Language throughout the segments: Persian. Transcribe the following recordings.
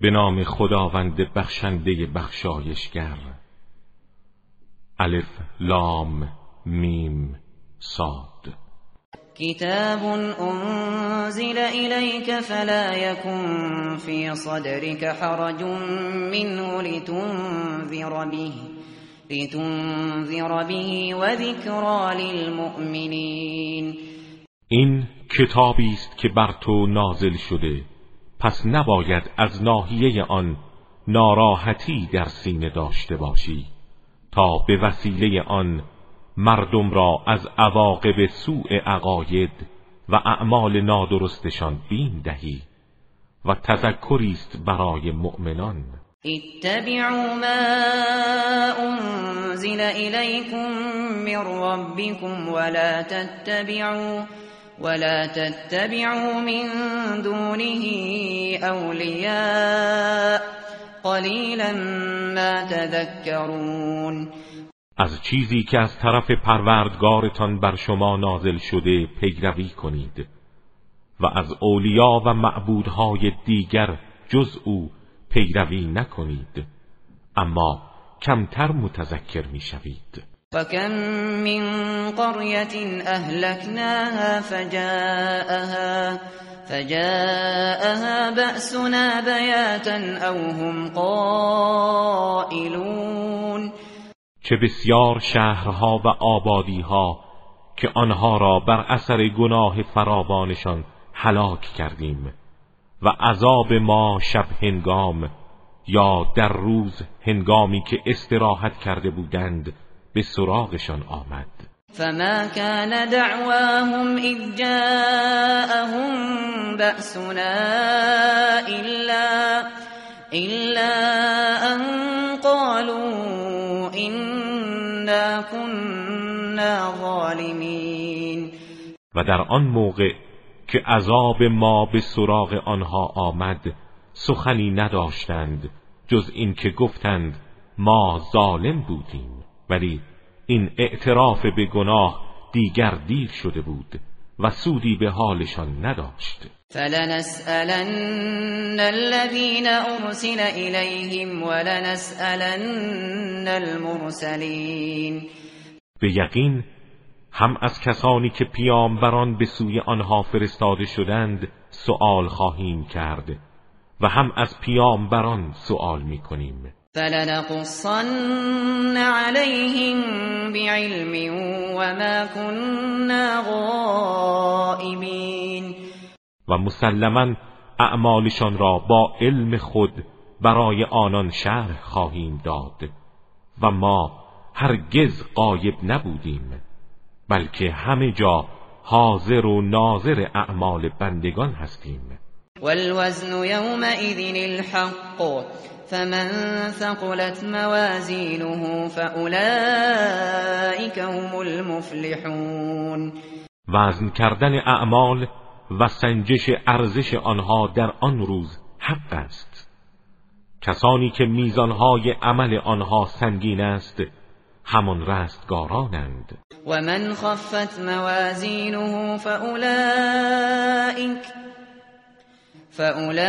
به نام خداوند بخشنده بخشایشگر. الف لام میم صاد. كتاب أنزل إليك فلا يكن في صدرك حرج منه لتنذر به لتنذر به وذكرى للمؤمنين این کتابی است که بر تو نازل شده. پس نباید از ناحیه آن ناراحتی در سینه داشته باشی تا به وسیله آن مردم را از عواقب سوء عقاید و اعمال نادرستشان بین دهی و تذکری است برای مؤمنان. اتبعوا ما أنزل إليكم من ربكم ولا تتبعوا ولا تتبعوا من دونه أولياء قليلا ما تذكرون. از چیزی که از طرف پروردگارتان بر شما نازل شده پیروی کنید و از اولیا و معبودهای دیگر جز او پیروی نکنید اما کمتر متذکر می‌شوید. وكم من قرية أهلكناها فجاءها فجاءها بأسنا بياتا أو هم قائلون چه بسیار شهرها و آبادیها که آنها را بر اثر گناه فراوانشان هلاک کردیم و عذاب ما شب هنگام یا در روز هنگامی که استراحت کرده بودند به سراغشان آمد. فما كان دعواهم إذ جاءهم بأسنا إلا, إلا أن قالوا إنا كنا ظالمين. و در آن موقع که عذاب ما به سراغ آنها آمد سخنی نداشتند جز اینکه گفتند ما ظالم بودیم. ولی این اعتراف به گناه دیگر دیر شده بود و سودی به حالشان نداشت. فلنسألن الذين أرسل إليهم ولنسألن المرسلين به یقین هم از کسانی که پیامبران به سوی آنها فرستاده شدند سؤال خواهیم کرد و هم از پیامبران سؤال می‌کنیم. فلنقصن عليهم بعلم وما كنا غائبين و مسلما اعمالشان را با علم خود برای آنان شرح خواهیم داد و ما هرگز غایب نبودیم بلکه همه جا حاضر و ناظر اعمال بندگان هستیم. والوزن يومئذ الحق فمن ثقلت موازينه فأولئك هم المفلحون. وزن کردن اعمال و سنجش ارزش آنها در آن روز حق است. کسانی که میزانهای عمل آنها سنگین است همان رستگارانند. و من خفت موازینه فأولئك فأولئك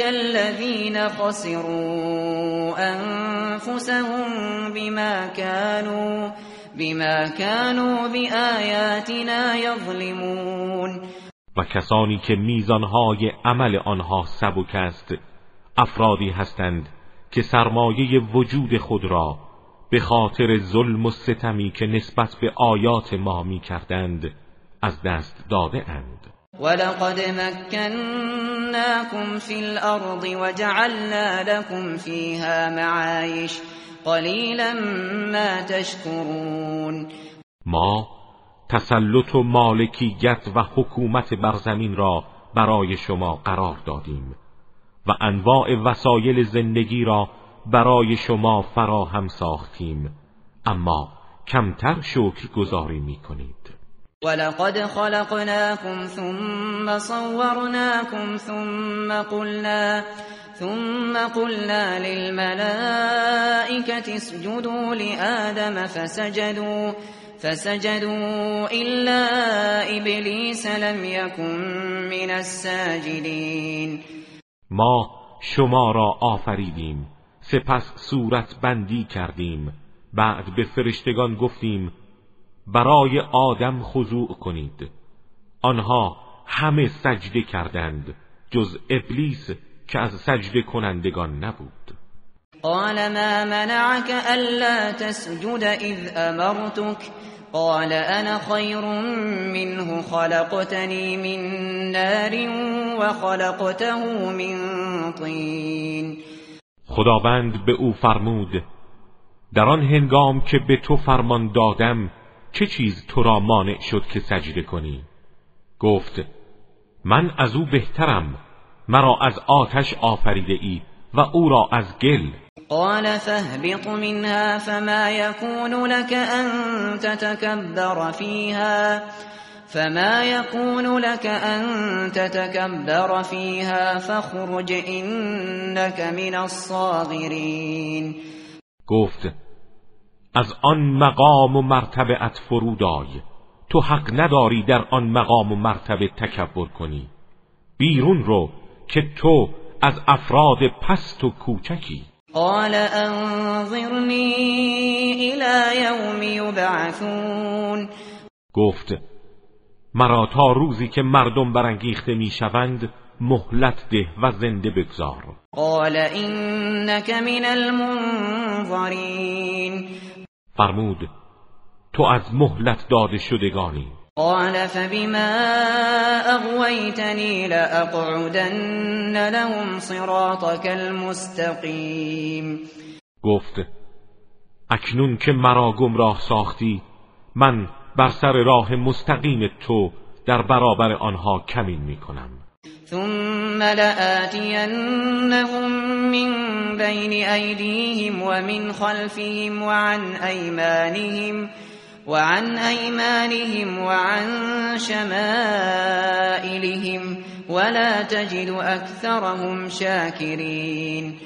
الذين خسروا أنفسهم بما كانوا بما كانوا بآياتنا يظلمون. و کسانی که میزانهای عمل آنها سبک است افرادی هستند که سرمایه وجود خود را به خاطر ظلم و ستمی که نسبت به آیات ما می کردند از دست داده اند. ولقد مكناكم في الأرض وجعلنا لكم فيها معايش قليلا ما تشكرون ما تسلط و مالکیت و حکومت بر زمین را برای شما قرار دادیم و انواع وسایل زندگی را برای شما فراهم ساختیم. اما کمتر شکر گذاری می کنید ولقد خلقناكم ثم صورناكم ثم قلنا ثم قلنا للملائكة اسجدوا لآدم فسجدوا فسجدوا إلا إبليس لم يكن من الساجدين. ما شما را آفریدیم سپس صورت بندی کردیم بعد به فرشتگان گفتیم برای آدم خضوع کنید. آنها همه سجده کردند جز ابلیس که از سجده کنندگان نبود. قال ما منعك الا تسجد اذ امرتك قال انا خير منه خلقتني من نار وخلقته من طين. خداوند به او فرمود در آن هنگام که به تو فرمان دادم چه چیز تو را مانع شد که سجده کنی؟ گفت من از او بهترم مرا از آتش آفریده ای و او را از گل. قال فاهبط منها فما يكون لك أن تتكبر فيها فما يكون لك أن تتكبر فيها فخرج إنك من الصاغرين گفت از آن مقام و مرتبه ات فرودای تو حق نداری در آن مقام و مرتبه تکبر کنی. بیرون رو که تو از افراد پست و کوچکی. قال انظرنی الى یوم یبعثون. گفت مرا تا روزی که مردم برانگیخته می‌شوند مهلت ده و زنده بگذار. قال انك من المنظرین. فرمود تو از مهلت داده شدگانی. قال فبما اغويتني لاقعدن لهم صراطك المستقیم. گفت اکنون که مرا گمراه ساختی من بر سر راه مستقیم تو در برابر آنها کمین می کنم ثم لآتینهم من بین ایدیهم ومن خلفهم وعن ایمانهم وعن أيمانهم وعن شمائلهم ولا تجد أكثرهم شاكرين.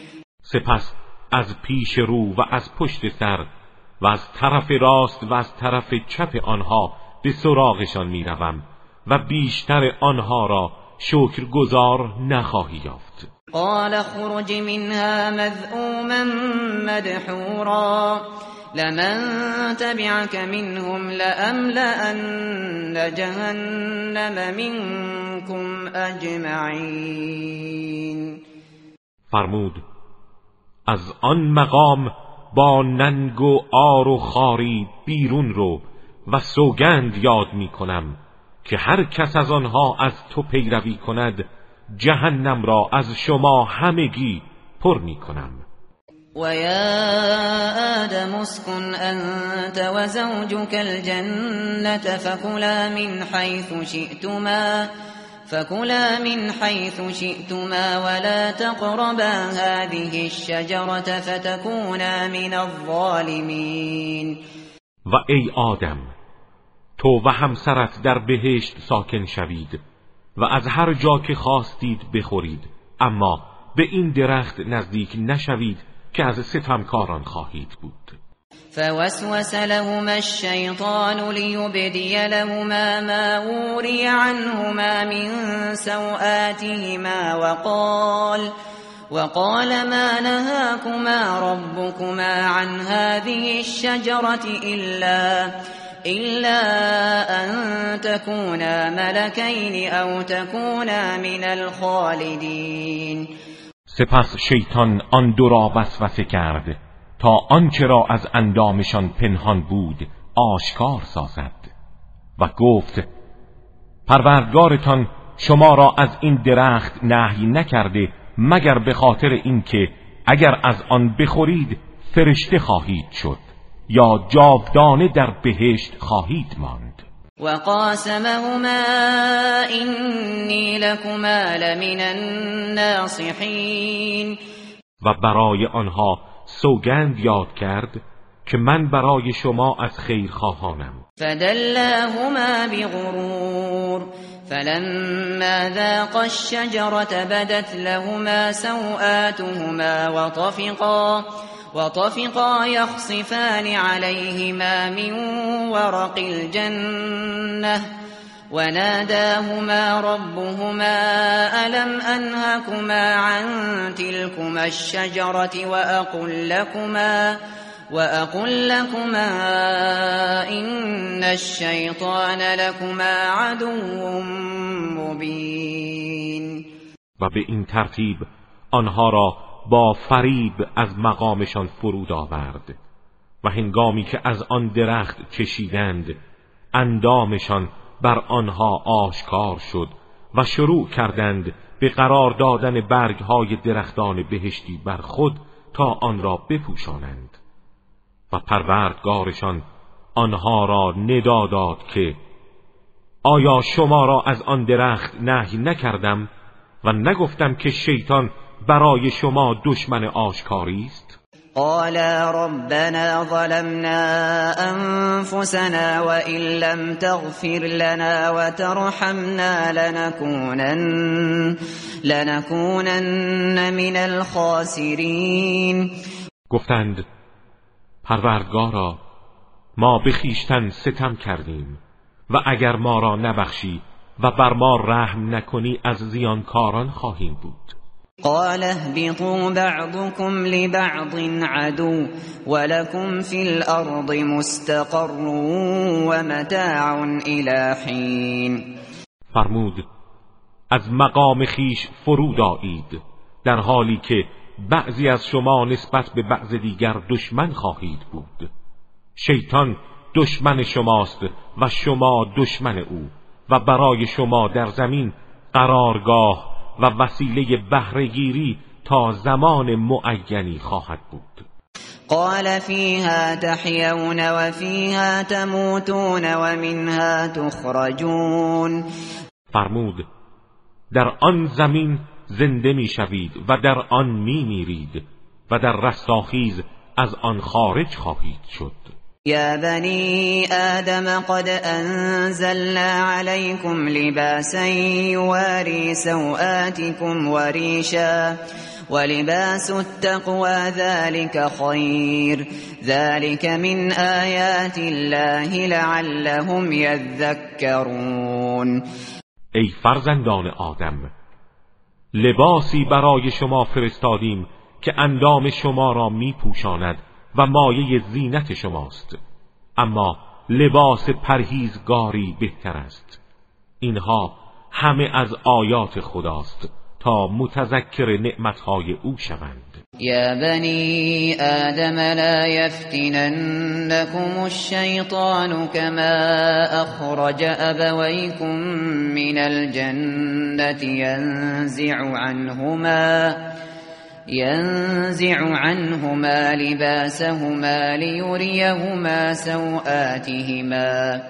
سپس از پیش رو و از پشت سر و از طرف راست و از طرف چپ آنها به سراغشان می‌روم و بیشتر آنها را شکر گذار نخواهی یافت. قال خرج منها مذعوما مدحورا. لمن تبعك منهم لأملأن جهنم منكم اجمعین فرمود از آن مقام با ننگ و آر و خاری بیرون رو و سوگند یاد می کنم که هر کس از آنها از تو پیروی کند جهنم را از شما همگی پر می کنم. ويا آدم اسكن أنت وزوجك الجنة فكلا من حيث شئتما فكلا من حيث شئتما ولا تقربا هذه الشجرة فتكونا من الظالمين و ای آدم تو و همسرت در بهشت ساکن شوید و از هر جا که خواستید بخورید اما به این درخت نزدیک نشوید که از ستمکاران خواهید بود. فوسوس لهما الشیطان لیبدی لهما ما وري عنهما من سوآتهما وقال وقال ما نهاكما ربكما عن هذه الشجرة إلا إلا أن تكونا ملكين أو تكونا من الخالدين. سپس شیطان آن دو را وسوسه کرد تا آنچه را از اندامشان پنهان بود آشکار سازد و گفت پروردگارتان شما را از این درخت نهی نکرده مگر به خاطر اینکه اگر از آن بخورید فرشته خواهید شد. یا جاودانه در بهشت خواهید ماند. وقاسمهما اینی لكما لمن الناصحین و برای آنها سوگند یاد کرد که من برای شما از خیر خواهانم. فدلاهما بغرور فلما ذاق الشجرة بدت لهما سوآتهما وطفقا. وطفقا يخصفان عليهما من ورق الجنة وناداهما ربهما ألم أنهكما عن تلكما الشجرة وأقل لكما وأقل لكما إن الشيطان لكما عدو مبين. و به این ترتیب آنها را با فریب از مقامشان فرود آورد و هنگامی که از آن درخت چشیدند اندامشان بر آنها آشکار شد و شروع کردند به قرار دادن برگهای درختان بهشتی بر خود تا آن را بپوشانند و پروردگارشان آنها را ندا داد که آیا شما را از آن درخت نهی نکردم و نگفتم که شیطان برای شما دشمن آشکاری است؟ قالا ربنا ظلمنا انفسنا وان لم تغفر لنا وترحمنا لنكونن لنكونن من الخاسرین گفتند پروردگارا ما به خیشتن ستم کردیم و اگر ما را نبخشی و بر ما رحم نکنی از زیانکاران خواهیم بود. قال اهبطوا بعضكم لبعض عدو ولكم في الارض مستقر ومتاع الى حين. فرمود از مقام خیش فرود آیید در حالی که بعضی از شما نسبت به بعض دیگر دشمن خواهید بود. شیطان دشمن شماست و شما دشمن او و برای شما در زمین قرارگاه و وسیله بهرهگیری تا زمان معینی خواهد بود. قال فيها تحيون وفيها تموتون ومنها تخرجون. فرمود در آن زمین زنده می‌شوید و در آن میمیرید و در رستاخیز از آن خارج خواهید شد. يا بني آدم قد أنزلنا عليكم لباسا يواري سوآتكم وريشا ولباس التقوى ذلك خير. ذلك من آيات الله لعلهم يذكرون. ای فرزندان آدم لباسی برای شما فرستادیم که اندام شما را می پوشاند و مایه زینت شماست. اما لباس پرهیزگاری بهتر است. اینها همه از آیات خداست تا متذکر نعمتهای او شوند. یا بنی آدم لا یفتننکم الشیطان کما اخرج ابویکم من الجنة ینزع عنهما ينزع عنهما لباسهما ليريهما سوآتهما.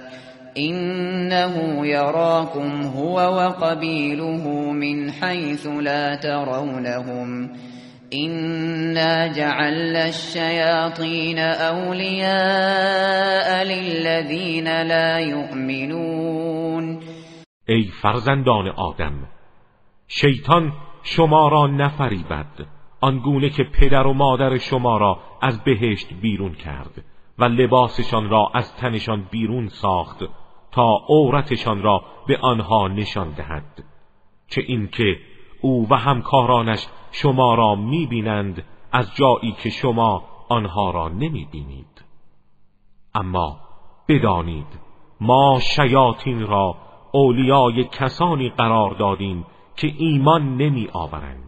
إنه يراكم هو وقبيله من حيث لا ترونهم. إنا جعلنا الشياطين أولياء للذين لا يؤمنون. ای فرزندان آدم شیطان شما را نفریبد. آنگونه که پدر و مادر شما را از بهشت بیرون کرد و لباسشان را از تنشان بیرون ساخت تا عورتشان را به آنها نشان دهد. چه اینکه او و همکارانش شما را می‌بینند از جایی که شما آنها را نمی‌بینید. اما بدانید ما شیاطین را اولیای کسانی قرار دادیم که ایمان نمی آورند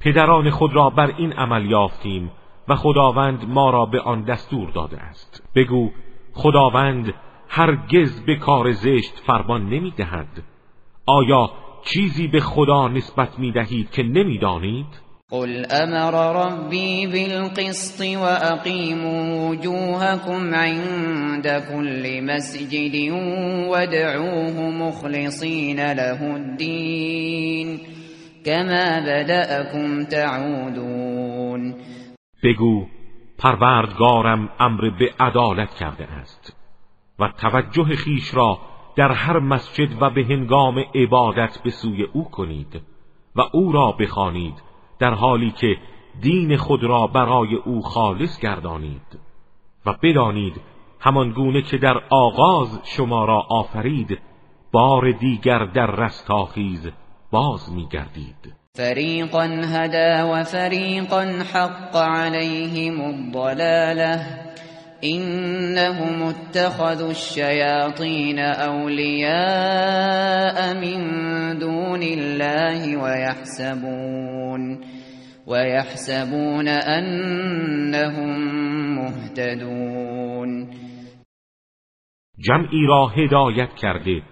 پدران خود را بر این عمل یافتیم و خداوند ما را به آن دستور داده است. بگو خداوند هرگز به کار زشت فرمان نمی‌دهد آیا چیزی به خدا نسبت می‌دهید که نمی‌دانید قل امر ربی بالقسط واقیموا وجوهكم عند كل مسجد وادعوه مخلصین له الدین كما بدأكم تعودون. بگو پروردگارم امر به عدالت کرده است و توجه خیش را در هر مسجد و به هنگام عبادت به سوی او کنید و او را بخوانید در حالی که دین خود را برای او خالص گردانید و بدانید همان گونه که در آغاز شما را آفرید بار دیگر در رستاخیز باز میگردید. فریقا هدا و فریقا حق علیهم الضلاله انهم اتخذوا الشياطين اولياء من دون الله ويحسبون ويحسبون انهم مهتدون. جمعی را هدایت کرده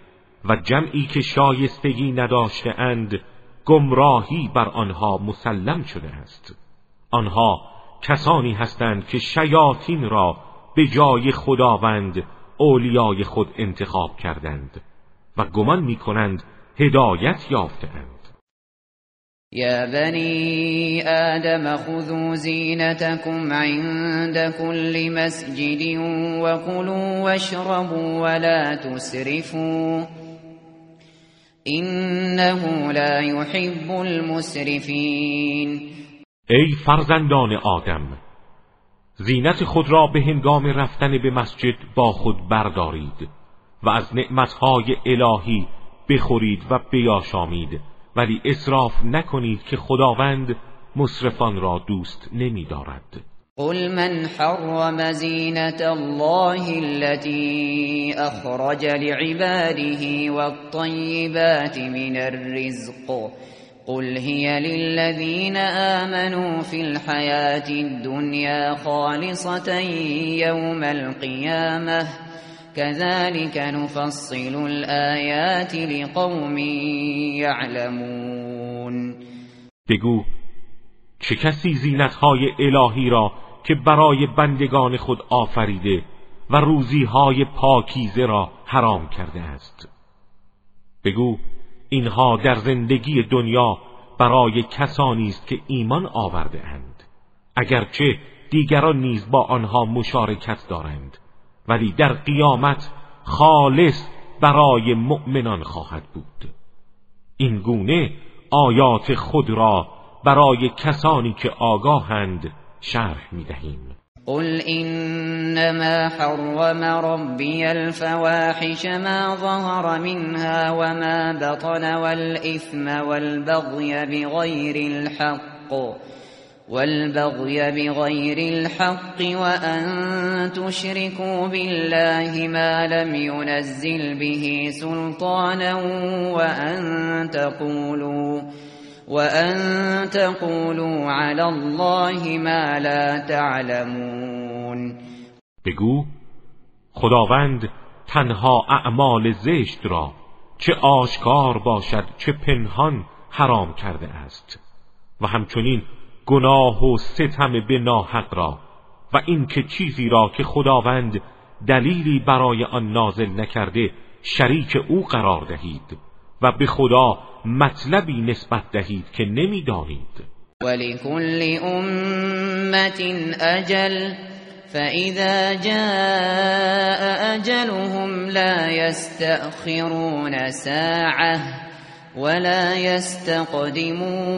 و جمعی که شایستگی نداشته اند گمراهی بر آنها مسلم شده است. آنها کسانی هستند که شیاطین را به جای خداوند اولیای خود انتخاب کردند و گمان می کنند هدایت یافتند یا بنی آدم خذوا زینتكم عند كل مسجد وكلوا واشربوا ولا تسرفوا انه لا يحب المسرفین ای فرزندان آدم زینت خود را به هنگام رفتن به مسجد با خود بردارید و از نعمتهای الهی بخورید و بیاشامید ولی اصراف نکنید که خداوند مصرفان را دوست نمیدارد. قل من حرم زینت الله التي اخرج لعباده والطیبات من الرزق قل هي للذين آمنوا في الحياة الدنيا خالصة يوم القيامة كذلك نفصل الآيات لقوم يعلمون بگو چه کسی زینتهای الهی را که برای بندگان خود آفریده و روزیهای پاکیزه را حرام کرده است. بگو اینها در زندگی دنیا برای کسانی است که ایمان آورده اند. اگرچه دیگران نیز با آنها مشارکت دارند ولی در قیامت خالص برای مؤمنان خواهد بود. این گونه آیات خود را برای کسانی که آگاهند شرح می دهیم قل إنما حرم ربي الفواحش ما ظهر منها وما بطن والإثم والبغي بغير الحق والبغي بغير الحق وأن تشركوا بالله ما لم ينزل به سلطانا وأن تقولوا وأن تقولوا على الله ما لا تعلمون. بگو خداوند تنها اعمال زشت را چه آشکار باشد چه پنهان حرام کرده است. و همچنین گناه و ستم به ناحق را و اینکه چیزی را که خداوند دلیلی برای آن نازل نکرده شریک او قرار دهید. و به خدا مطلبی نسبت دهید که نمی‌دانید. ولكل امت اجل فاذا جاء اجلهم لا يستأخرون ساعه ولا يستقدمون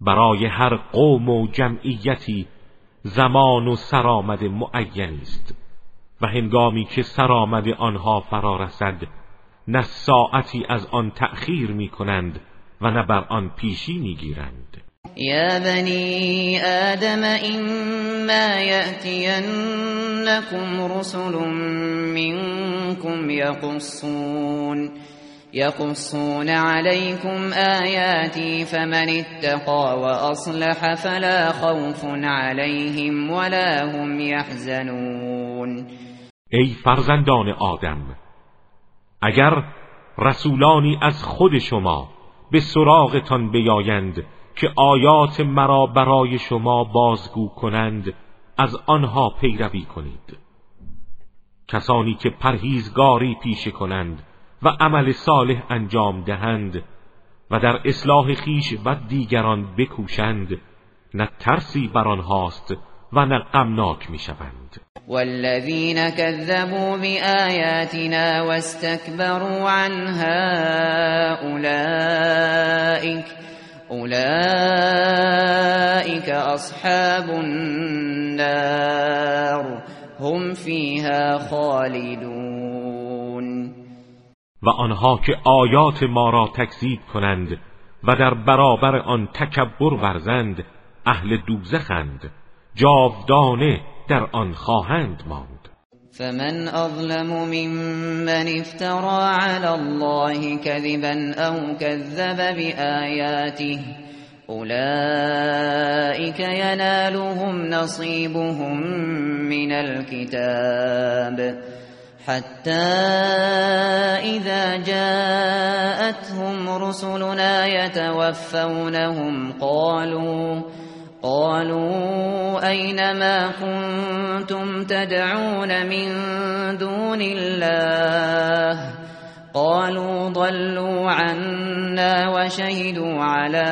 برای هر قوم و جمعیتی زمان و سرآمد معین است و هنگامی که سرآمد آنها فرا رسد نه ساعتی از آن تأخیر می کنند و نه بر آن پیشی می گیرند يا بني آدم إما يأتينكم رسل منكم يقصون يقصون عليكم آياتي فمن اتقى وأصلح فلا خوف عليهم ولا هم يحزنون ای فرزندان آدم اگر رسولانی از خود شما به سراغتان بیایند که آیات مرا برای شما بازگو کنند از آنها پیروی کنید. کسانی که پرهیزگاری پیشه کنند و عمل صالح انجام دهند و در اصلاح خیش و دیگران بکوشند نه ترسی بر آنهاست و نه غمناک می‌شوند. والذین كذبوا بآیاتنا واستكبروا عنها اولئک اولئك اصحاب النار هم فيها خالدون. و آنها که آیات ما را تکذیب کنند و در برابر آن تکبر ورزند اهل دوزخند جاودانه در آن خواهند ماند. فمن أظلم ممن افترى على الله كذبا أو كذب بآياته أولئك ينالهم نصيبهم من الكتاب. حتى إذا جاءتهم رسلنا يتوفونهم قالوا قالوا أين ما كنتم تدعون من دون الله؟ قالوا ضلوا عنا وشهدوا على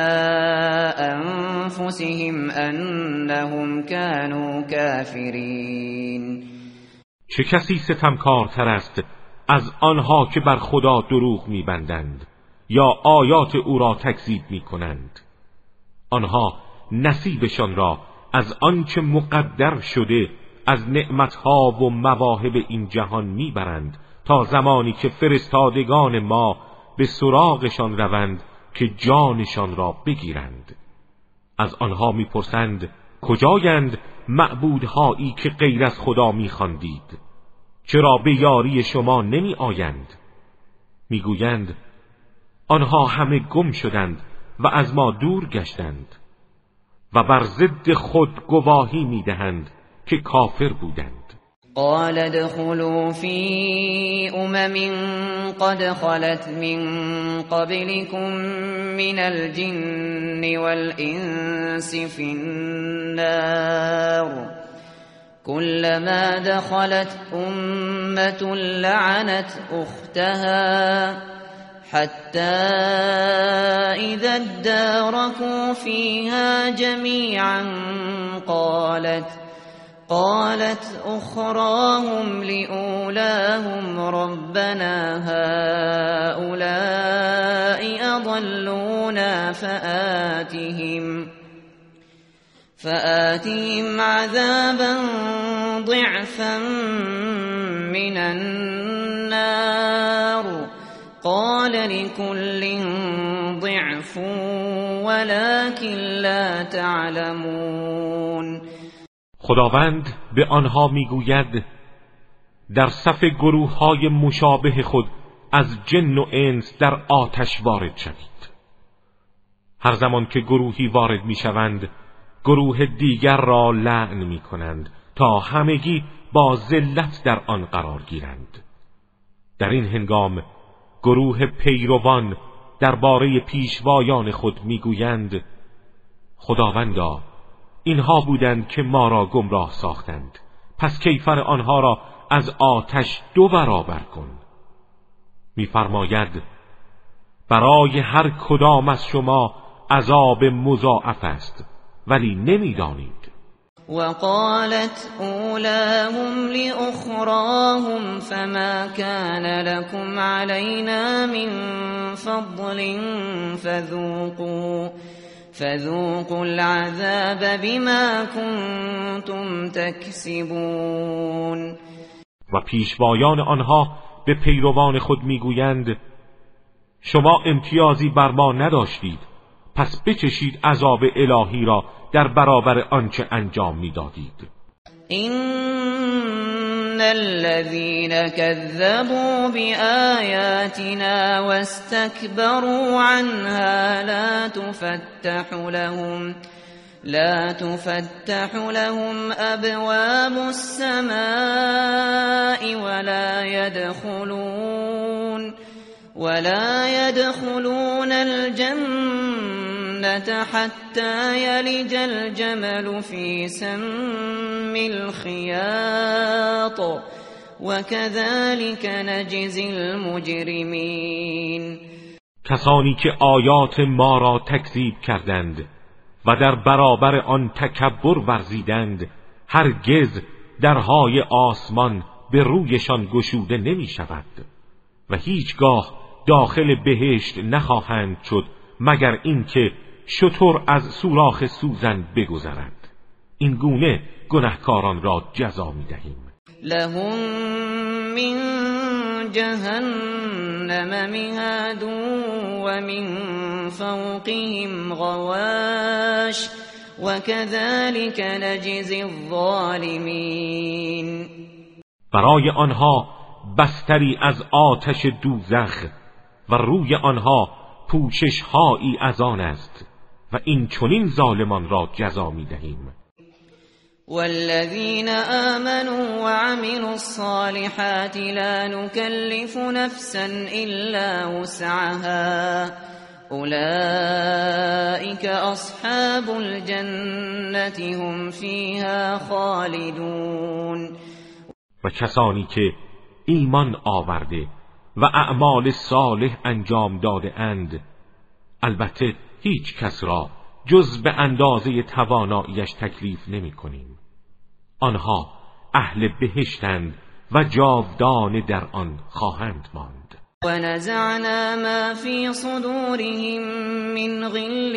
أنفسهم أنهم كانوا كافرين. چه کسی ستمکارتر است از آنها که بر خدا دروغ میبندند یا آیات او را تکذیب می‌کنند؟ آنها نصیبشان را از آنچه مقدر شده از نعمتها و مواهب این جهان می‌برند تا زمانی که فرستادگان ما به سراغشان روند که جانشان را بگیرند. از آنها می‌پرسند کجایند معبودهایی که غیر از خدا میخواندید؟ چرا به یاری شما نمی آیند می‌گویند آنها همه گم شدند و از ما دور گشتند. و بر ضد خود گواهی می‌دهند که کافر بودند. قال ادخلوا في امم قد خلت من قبلكم من الجن والانس في النار. كلما دخلت امه لعنت اختها. حتى إذا اداركوا فيها جميعا قالت قالت أخراهم لأولاهم ربنا هؤلاء أضلونا فآتهم فآتهم عذابا ضعفا من النار. قال لكل ضعف ولكن لا تعلمون. خداوند به آنها می‌گوید در صف گروه های مشابه خود از جن و انس در آتش وارد شوید. هر زمان که گروهی وارد می‌شوند گروه دیگر را لعن می کنند تا همگی با ذلت در آن قرار گیرند. در این هنگام گروه پیروان درباره پیشوایان خود می‌گویند خداوندا اینها بودند که ما را گمراه ساختند. پس کیفر آنها را از آتش دو برابر کن. میفرماید برای هر کدام از شما عذاب مضاعف است ولی نمی‌دانید. وقالت اولاهم لأخراهم فما كان لكم علينا من فضل فذوقوا فذوقوا العذاب بما كنتم تكسبون. و پیشوایان آنها به پیروان خود می‌گویند شما امتیازی بر ما نداشتید. پس بچشید عذاب الهی را در برابر آنچه انجام می‌دادید. ان الذين كذبوا بآياتنا واستكبروا عنها لا تفتح لهم لا تفتح لهم أبواب السماء ولا يدخلون. ولا يدخلون الجنة حتى يلج الجمل في سم الخياط. وكذلك نجزي المجرمين. کسانی که آیات ما را تکذیب کردند و در برابر آن تکبر ورزیدند هرگز درهای آسمان به رویشان گشوده نمی شود و هیچگاه داخل بهشت نخواهند شد مگر اینکه شطور از سوراخ سوزن بگذرد. این گونه گنهکاران را جزا می دهیم لهم من جهنم مهاد و من فوقهم غواش وكذلك نجزی الظالمین. برای آنها بستری از آتش دوزخ و روی آنها پوشش هایی از آن است و این چنین ظالمان را جزا می دهیم والذین آمنوا وعملوا الصالحات لا نكلف نفسا إلا وسعها. أولئك أصحاب الجنة هم فيها خالدون. و کسانی که ایمان آورده و اعمال صالح انجام داده اند. البته هیچ کس را جز به اندازه تواناییش تکلیف نمی کنیم. آنها اهل بهشتند و جاودانه در آن خواهند ماند. و نزعنا ما فی صدورهم من غل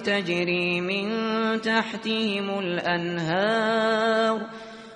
تجری من تحتهم الانهار.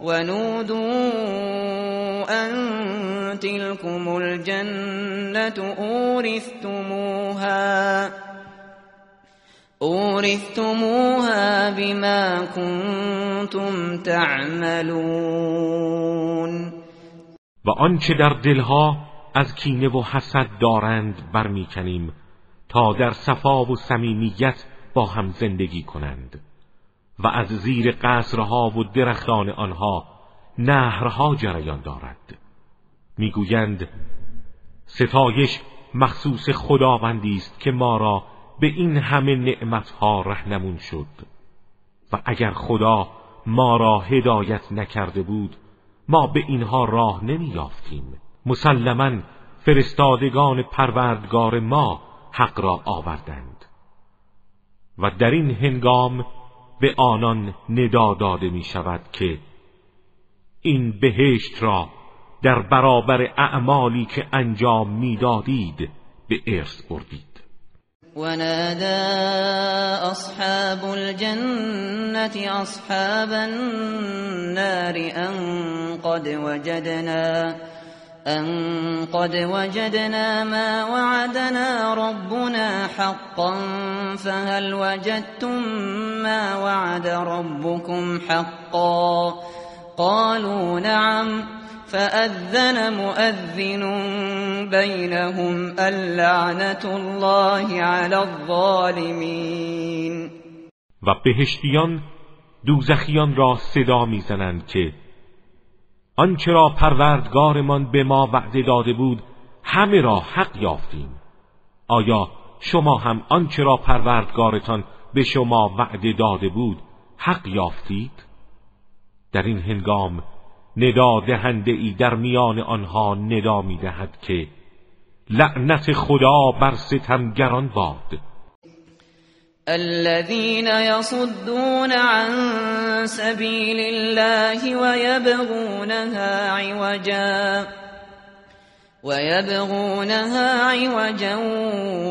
ونودوا أن تلكم الجنة أورثتموها أورثتموها بما كنتم تعملون. و آنچه در دلها از کینه و حسد دارند برمیکنیم تا در صفا و صمیمیت با هم زندگی کنند. و از زیر قصرها و درختان آنها نهرها جریان دارد. می‌گویند ستایش مخصوص خداوندی است که ما را به این همه نعمتها رهنمون شد. و اگر خدا ما را هدایت نکرده بود ما به اینها راه نمیافتیم مسلما فرستادگان پروردگار ما حق را آوردند. و در این هنگام به آنان ندا داده می شود که این بهشت را در برابر اعمالی که انجام می‌دادید به ارث بردید. ونادى أصحاب الجنة أصحاب النار أن قد وجدنا أن قد وجدنا ما وعدنا ربنا حقا فهل وجدتم ما وعد ربكم حقا قالوا نعم فأذن مؤذن بينهم اللعنة الله على الظالمين و بهشتیان دوزخیان را صدا می‌زنند که آنچه را پروردگارمان به ما وعده داده بود همه را حق یافتیم. آیا شما هم آنچه را پروردگارتان به شما وعده داده بود حق یافتید؟ در این هنگام ندا دهنده ای در میان آنها ندا می دهد که لعنت خدا بر ستمگران باد. الذين يصدون عن سبيل الله ويبغونها عوجا ويبغونها عوجا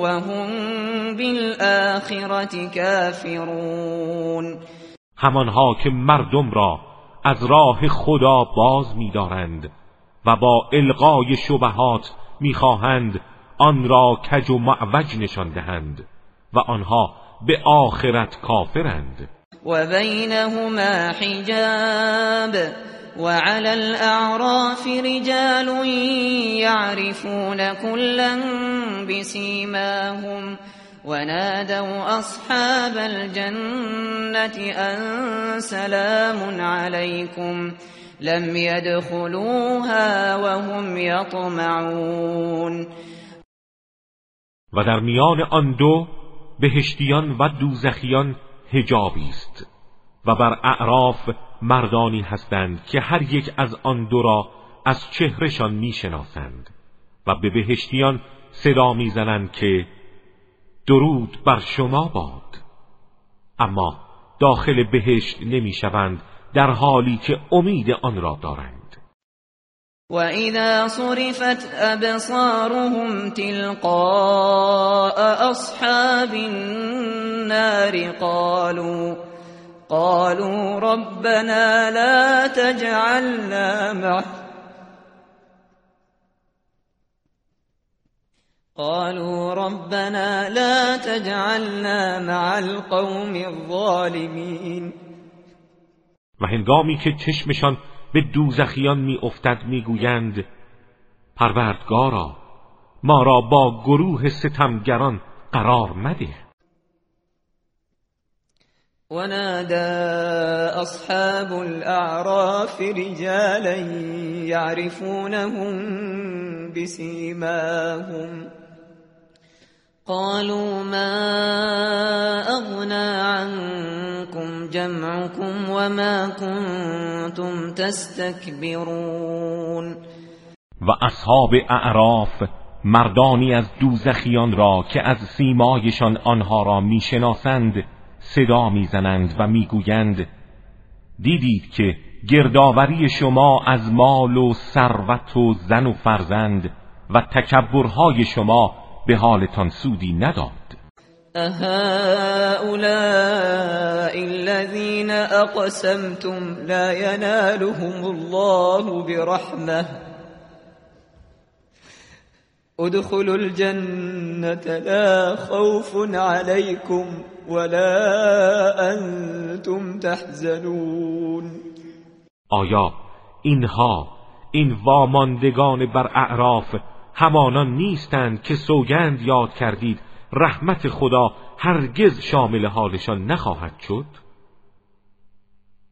وهم بالآخرة كافرون. همانها که مردم را از راه خدا باز می‌دارند و با القای شبهات می‌خواهند آن را کج و معوج نشان دهند و آنها به آخرت کافرند. و بینهما حجاب وعلى الأعراف رجال يعرفون كلا بسيماهم ونادوا أصحاب الجنة أن سلام عليكم لم يدخلوها وهم يطمعون. و در میان آن دو بهشتیان و دوزخیان هجابی است و بر اعراف مردانی هستند که هر یک از آن دو را از چهرشان می‌شناسند و به بهشتیان صدا می‌زنند که درود بر شما باد. اما داخل بهشت نمی‌شوند در حالی که امید آن را دارند. وَإِذَا صُرِفَتْ أَبْصَارُهُمْ تِلْقَاءَ أَصْحَابِ النَّارِ قَالُوا قالوا ربنا لا تجعلنا مع قالوا ربنا لا تجعلنا مع القوم الظالمين. و که چشمشان به دوزخیان می افتد می گویند پروردگارا ما را با گروه ستمگران قرار مده. ونادى أصحاب الأعراف رجالا يعرفونهم بسيماهم. قالوا ما أغنى عنكم جمعكم وما كنتم تستكبرون. و اصحاب اعراف مردانی از دوزخیان را که از سیمایشان آنها را می‌شناسند صدا می‌زنند و می‌گویند دیدید که گردآوری شما از مال و ثروت و زن و فرزند و تکبرهای شما به حالتان سودی نداد. أهؤلاء الذين أقسمتم لا ينالهم الله برحمة. ادخلوا الجنة لا خوف عليكم ولا أنتم تحزنون. آیا اینها این واماندگان بر اعراف همانان نیستند که سوگند یاد کردید. رحمت خدا هرگز شامل حالشان نخواهد شد.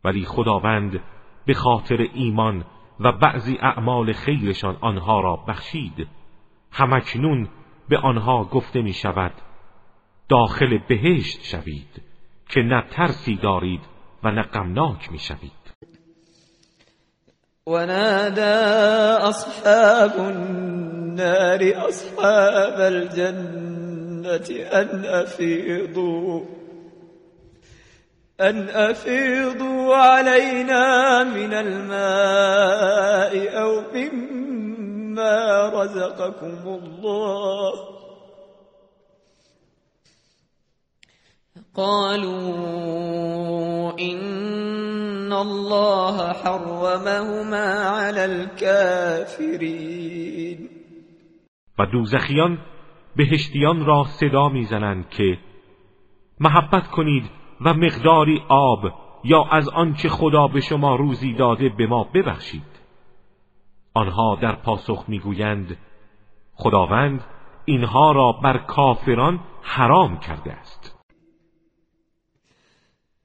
ولی خداوند به خاطر ایمان و بعضی اعمال خیرشان آنها را بخشید. همکنون به آنها گفته می شود داخل بهشت شوید که نه ترسی دارید و نه غمناک می شوید ونادى أصحاب النار أصحاب الجنة أن أفيضوا أن أفيضوا علينا من الماء أو مما رزقكم الله. قالوا الله حرمهما على الكافرين. و دوزخیان بهشتیان را صدا می‌زنند که محبت کنید و مقداری آب یا از آنچه خدا به شما روزی داده به ما ببخشید. آنها در پاسخ می‌گویند خداوند اینها را بر کافران حرام کرده است.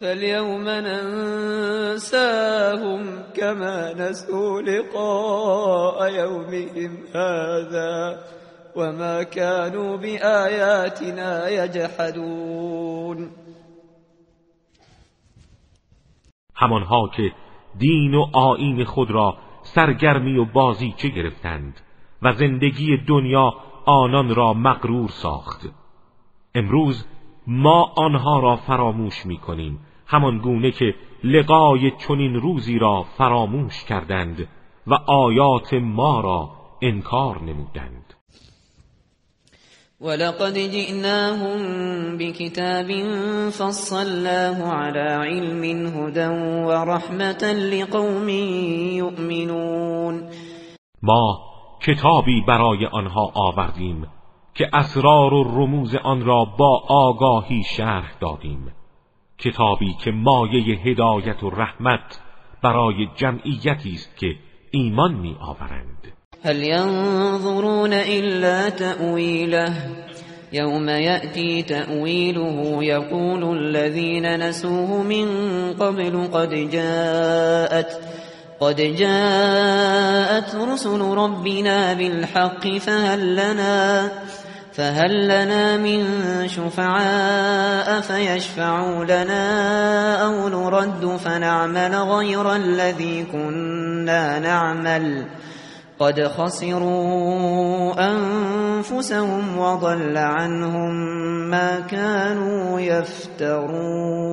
فاليوم ننساهم كما نسوا لقاء يومهم هذا وما كانوا بآياتنا يجحدون همانها که دین و آین خود را سرگرمی و بازی چه گرفتند و زندگی دنیا آنان را مغرور ساخت. امروز ما آنها را فراموش می کنیم همان گونه که لقای چنین روزی را فراموش کردند و آیات ما را انکار نمودند. ولقد جئناهم بكتاب فصلناه على علم هدى ورحمة لقوم يؤمنون. ما کتابی برای آنها آوردیم که اسرار و رموز آن را با آگاهی شرح دادیم. کتابی که مایه هدایت و رحمت برای جمعیتی است که ایمان می آورند هل ينظرون إلا تأويله يوم يأتي تأويله يقول الذين نسوه من قبل قد جاءت قد جاءت رسل ربنا بالحق فهل لنا فهل لنا من شفعاء فيشفعوا لنا أو نرد فنعمل غير الذي كنا نعمل قد خسروا انفسهم وضل عنهم ما كانوا يفترون.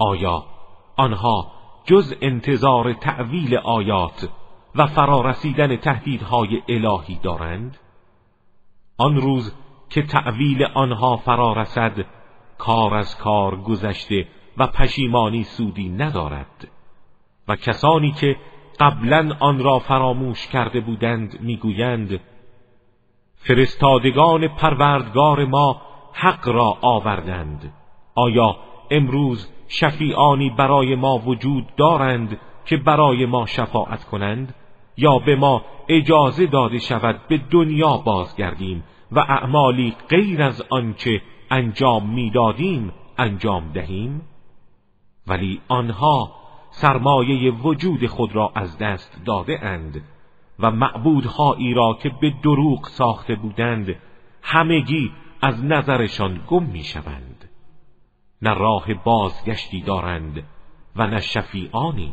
آیا آنها جز انتظار تعویل آیات و فرارسیدن تهدیدهای الهی دارند؟ آن روز که تعویل آنها فرارسد کار از کار گذشته و پشیمانی سودی ندارد. و کسانی که قبلا آن را فراموش کرده بودند می‌گویند فرستادگان پروردگار ما حق را آوردند. آیا امروز شفیعانی برای ما وجود دارند که برای ما شفاعت کنند؟ یا به ما اجازه داده شود به دنیا بازگردیم و اعمالی غیر از آنچه انجام می‌دادیم انجام دهیم؟ ولی آنها سرمایه وجود خود را از دست داده اند و معبودهایی را که به دروغ ساخته بودند همگی از نظرشان گم می شوند نه راه بازگشتی دارند و نه شفیعانی.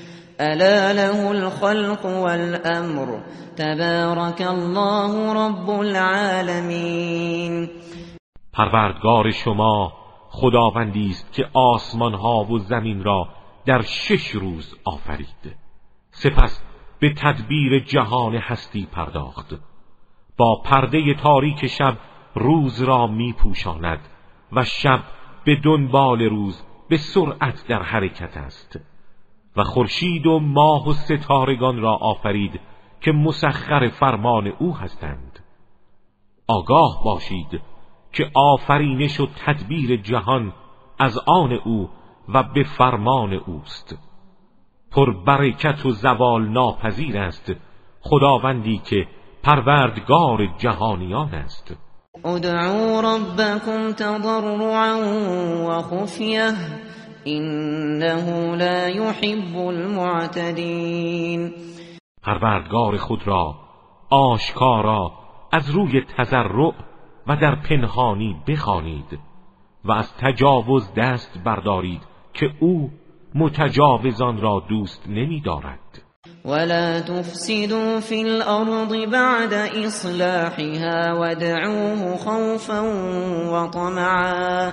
ألا له الخلق والأمر. تبارك الله رب العالمين. پروردگار شما خداوندی است که آسمان ها و زمین را در شش روز آفرید. سپس به تدبیر جهان هستی پرداخت. با پرده تاریک شب روز را می پوشاند و شب به دنبال روز به سرعت در حرکت است. و خورشید و ماه و ستارگان را آفرید که مسخر فرمان او هستند. آگاه باشید که آفرینش و تدبیر جهان از آن او و به فرمان اوست. پر برکت و زوال ناپذیر است خداوندی که پروردگار جهانیان است. ادعوا ربكم تضرعا وخفیه انه لا يحب المعتدین پروردگار خود را آشکارا از روی تضرع و در پنهانی بخوانید و از تجاوز دست بردارید که او متجاوزان را دوست نمی دارد ولا تفسدوا في الارض بعد اصلاحها ودعوه خوفا وطمعا.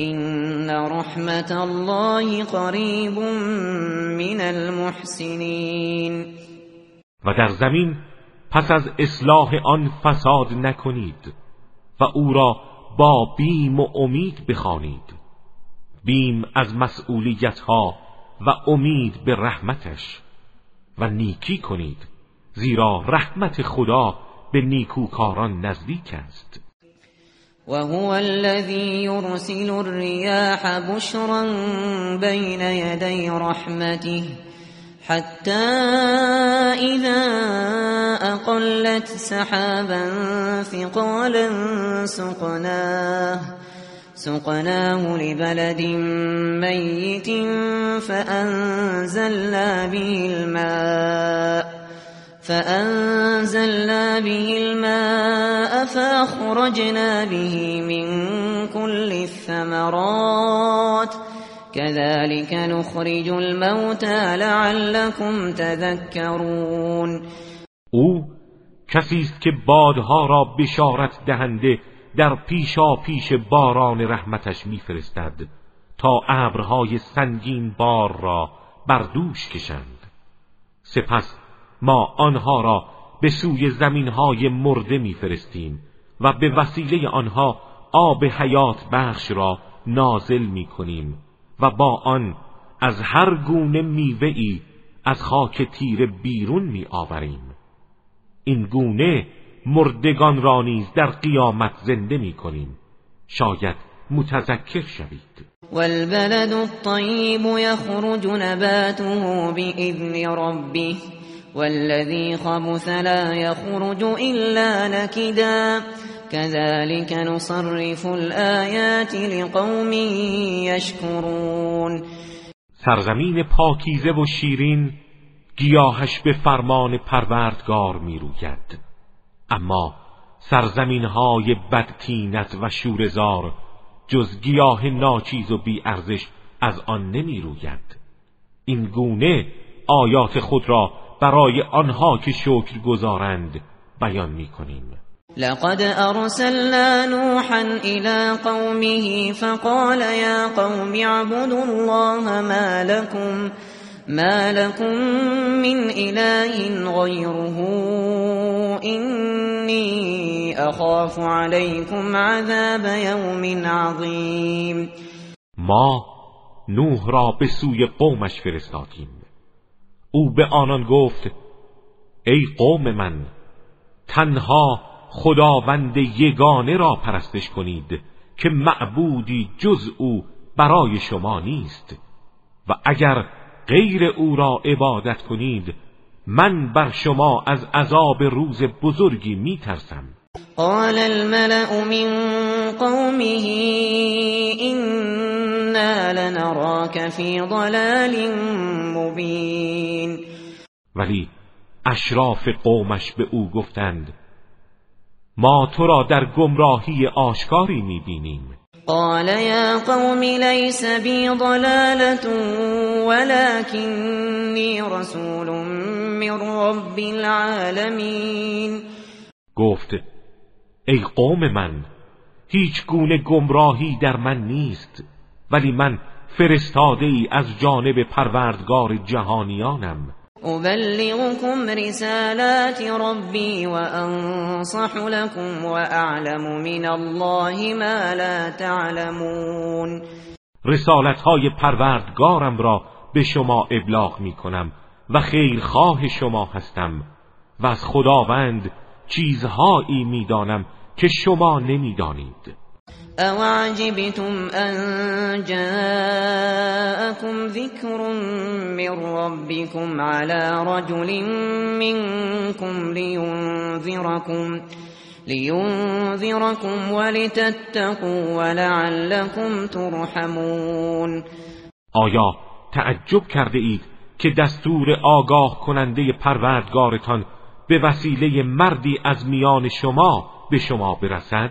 ان رحمت الله قریب من المحسنین و در زمین پس از اصلاح آن فساد نکنید و او را با بیم و امید بخوانید. بیم از مسئولیت ها و امید به رحمتش و نیکی کنید زیرا رحمت خدا به نیکوکاران نزدیک است. وهو الذي يرسل الرياح بشرا بين يدي رحمته حتى إذا أقلت سحابا ثقالا سقناه سقناه لبلد ميت فأنزلنا به الماء فأنزلنا به الماء فأخرجنا به من كل الثمرات كذلك نخرج الموتى لعلكم تذكرون او کسی است که بادها را بشارت دهنده در پیشا پیش باران رحمتش میفرستد تا ابرهای سنگین بار را بر دوش کشند. سپس ما آنها را به سوی زمینهای مرده میفرستیم و به وسیله آنها آب حیات بخش را نازل می کنیم و با آن از هر گونه میوه‌ای از خاک تیره بیرون می آوریم این گونه مردگان را نیز در قیامت زنده می کنیم شاید متذکر شوید. والبلد الطیب یخرج نباته بإذن ربه. والذي خبث لا يخرج إلا نكدا. كذلك نصرف الآيات لقوم يشكرون. سرزمین پاکیزه و شیرین گیاهش به فرمان پروردگار می روید اما سرزمین های بدتینت و شورزار جز گیاه ناچیز و بی ارزش از آن نمی روید این گونه آیات خود را برای آنها که شکر گذارند بیان می کنیم لقد ارسلنا نوحا الى قومه فقال يا قوم اعبدوا الله ما لكم ما لكم من اله غيره اني اخاف عليكم عذاب يوم عظيم. ما نوح را به سوی قومش فرستادیم. او به آنان گفت ای قوم من تنها خداوند یگانه را پرستش کنید که معبودی جز او برای شما نیست. و اگر غیر او را عبادت کنید من بر شما از عذاب روز بزرگی میترسم. قال الملأ من قومه إنا لنراك في ضلال مبین ولی اشراف قومش به او گفتند ما تو را در گمراهی آشکاری می‌بینیم. قال یا قوم لیس بی ضلالت ولكنی رسول من رب العالمین گفت ای قوم من هیچ گونه گمراهی در من نیست ولی من فرستاده ای از جانب پروردگار جهانیانم. ابلغكم رسالات ربي وانصح لكم واعلم من الله ما لا تعلمون. رسالت های پروردگارم را به شما ابلاغ می کنم و خیرخواه شما هستم و از خداوند چیزهایی می‌دانم که شما نمی‌دانید. او عجبتم ان جاءكم ذكر من ربكم على رجل منكم لينذركم لينذركم ولتتقوا ولعلكم ترحمون. آیا تعجب کرده اید که دستور آگاه کننده پروردگارتان به وسیله مردی از میان شما به شما برسد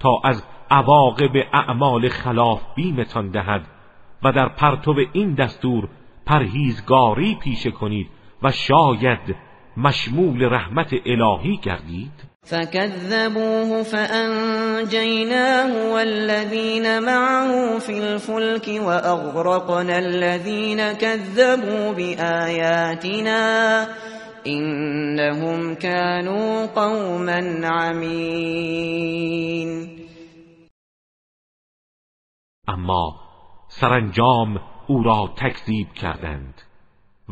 تا از عواقب اعمال خلاف بیمتان دهد و در پرتو این دستور پرهیزگاری پیشه کنید و شاید مشمول رحمت الهی گردید. فكذبوه فأنجيناه والذين معه في الفلك وأغرقنا الذين كذبوا بآياتنا إنهم كانوا قوما عمين. اما سرانجام او را تکذیب کردند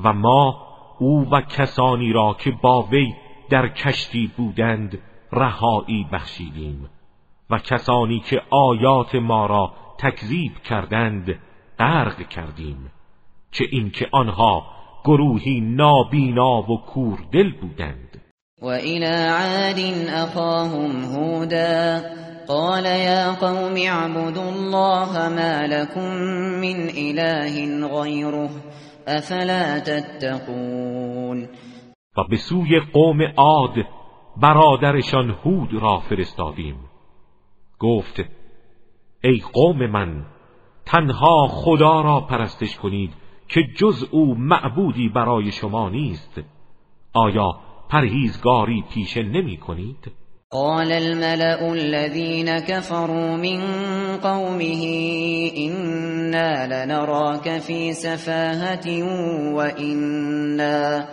و ما او و کسانی را که با وی در کشتی بودند رهایی بخشیدیم و کسانی که آیات ما را تکذیب کردند غرق کردیم چه اینکه آنها گروهی نابینا و کوردل بودند. و الى عاد اخاهم هودا قال يا قوم اعبدوا الله ما لكم من اله غيره افلا تتقون. و به سوی قوم عاد برادرشان هود را فرستادیم. گفت ای قوم من تنها خدا را پرستش کنید که جز او معبودی برای شما نیست آیا پرهیزگاری پیشه نمی کنید؟ قال الملأ الذين كفروا من قومه إنا لنراك في سفاهة وإنا,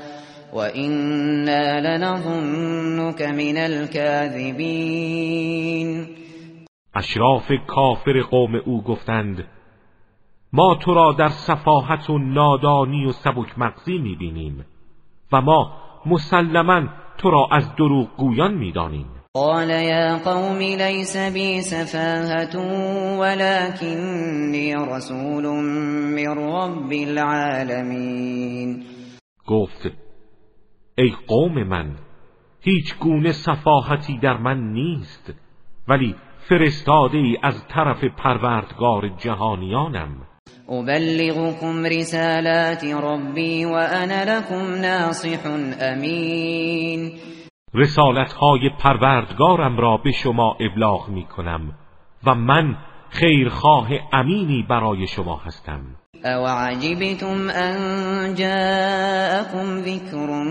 وإنا لنظنك من الكاذبين اشراف کافر قوم او گفتند ما تو را در صفاحت و نادانی و سبک مغزی می‌بینیم و ما مسلما تو را از دروغ گویان می‌دانیم. قال يا قوم ليس بي سفاهة ولكني رسول من رب العالمين. گفت ای قوم من هیچ گونه صفاحتی در من نیست ولی فرستاده ای از طرف پروردگار جهانیانم. ابلغكم رسالات ربي وانا لكم ناصح امین رسالت های پروردگارم را به شما ابلاغ می کنم و من خیرخواه امینی برای شما هستم. او عجبتم ان جاءكم ذكر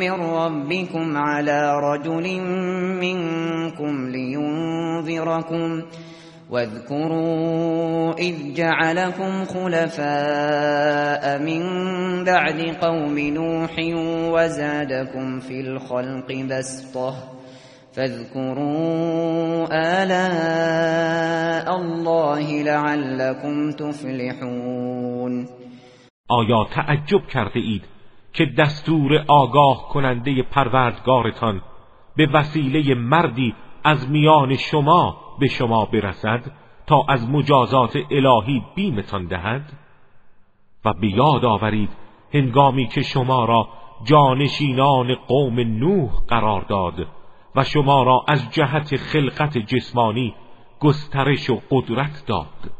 من ربكم على رجل منكم لينذركم واذكروا إذ جعلكم خلفاء من بعد قوم نوح وزادكم في الخلق بسطة فاذكروا آلاء الله لعلكم تفلحون. آیا تعجب کرده اید که دستور آگاه کننده پروردگارتان به وسیله مردی از میان شما به شما برسد تا از مجازات الهی بیمتان دهد؟ و به یاد آورید هنگامی که شما را جانشینان قوم نوح قرار داد و شما را از جهت خلقت جسمانی گسترش و قدرت داد.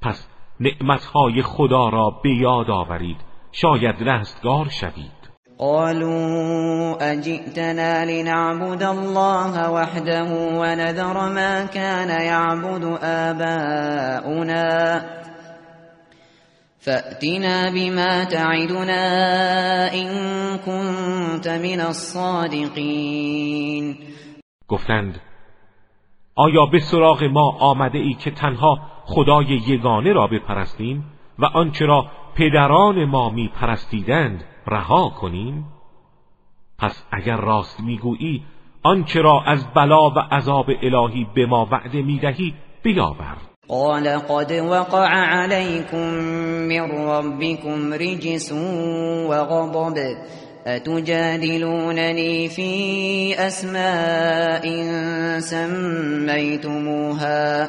پس نعمتهای خدا را به یاد آورید. شاید رستگار شوید. قالوا أجئتنا لنعبد الله وحده ونذر ما كان يعبد آباؤنا فأتنا بما تعدنا إن كنت من الصادقين. گفتند آیا به سراغ ما آمده ای که تنها خدای یگانه را بپرستیم و آنچه را پدران ما می پرستیدند رها کنیم؟ پس اگر راست می‌گویی آنچه را از بلا و عذاب الهی به ما وعده می‌دهی بیاور. قال قد وقع عليكم من ربكم رجس وغضب. أتجادلونني في أسماء سميتموها؟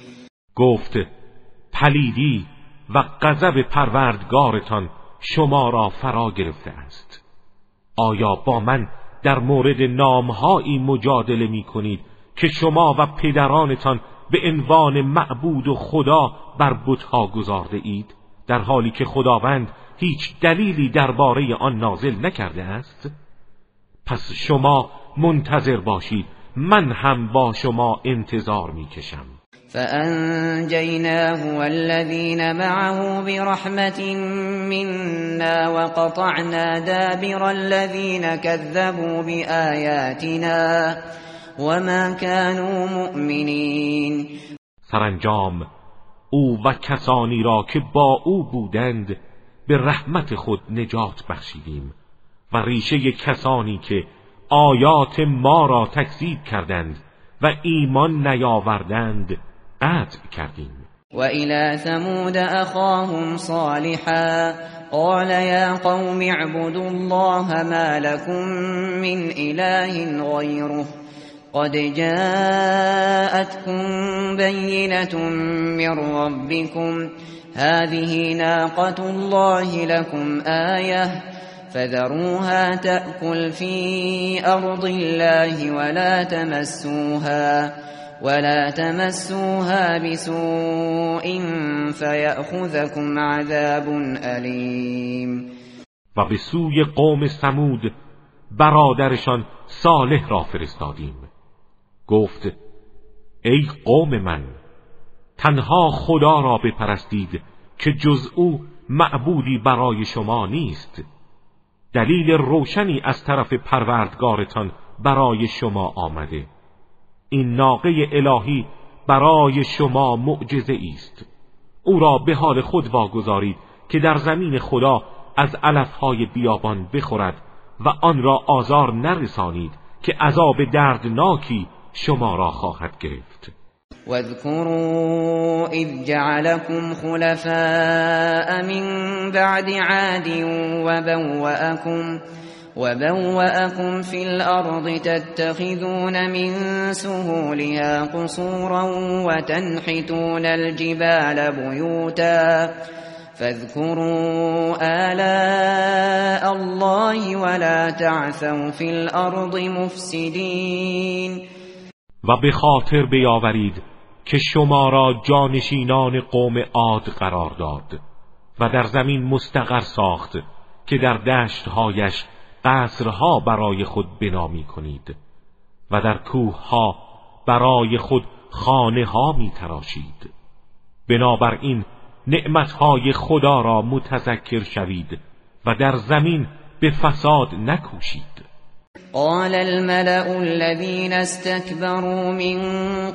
گفت پلیدی و غضب پروردگارتان شما را فرا گرفته است. آیا با من در مورد نامهایی مجادله می کنید که شما و پدرانتان به عنوان معبود و خدا بر بتها گذارده اید؟ در حالی که خداوند هیچ دلیلی درباره آن نازل نکرده است؟ پس شما منتظر باشید من هم با شما انتظار می کشم. فأنجيناه والذين معه برحمة منا وقطعنا دابر الذين كذبوا بآياتنا وما كانوا مؤمنين. سرانجام او و کسانی را که با او بودند به رحمت خود نجات بخشیدیم و ریشه کسانی که آیات ما را تکذیب کردند و ایمان نیاوردند قطع کردیم و إلى ثمود أخاهم صالحا قال یا قوم اعبدوا الله ما لكم من إله غیره قد جاءتكم بينة من ربكم هذه ناقة الله لكم آية فذروها تأكل في أرض الله ولا تمسوها. ولا تمسوها بسوء فيأخذكم عذاب أليم. و به سوی قوم سمود برادرشان صالح را فرستادیم. گفت ای قوم من تنها خدا را بپرستید که جز او معبودی برای شما نیست. دلیل روشنی از طرف پروردگارتان برای شما آمده. این ناقه الهی برای شما معجزه است او را به حال خود واگذارید که در زمین خدا از علفهای بیابان بخورد و آن را آزار نرسانید که عذاب دردناکی شما را خواهد گرفت. واذكروا اذ جعلكم خلفاء من بعد عاد وبوأكم وبوأكم في الأرض تتخذون من سهولها قصورا وتنحتون الجبال بيوتا فاذكروا آلاء الله ولا تعثوا في الأرض مفسدين. و به خاطر بیاورید که شما را جانشینان قوم عاد قرار داد و در زمین مستقر ساخت که در دشتهایش قصرها برای خود بنا می کنید و در کوه ها برای خود خانه ها می تراشید بنابراین نعمتهای خدا را متذکر شوید و در زمین به فساد نکوشید. قال الملأ الذين استكبروا من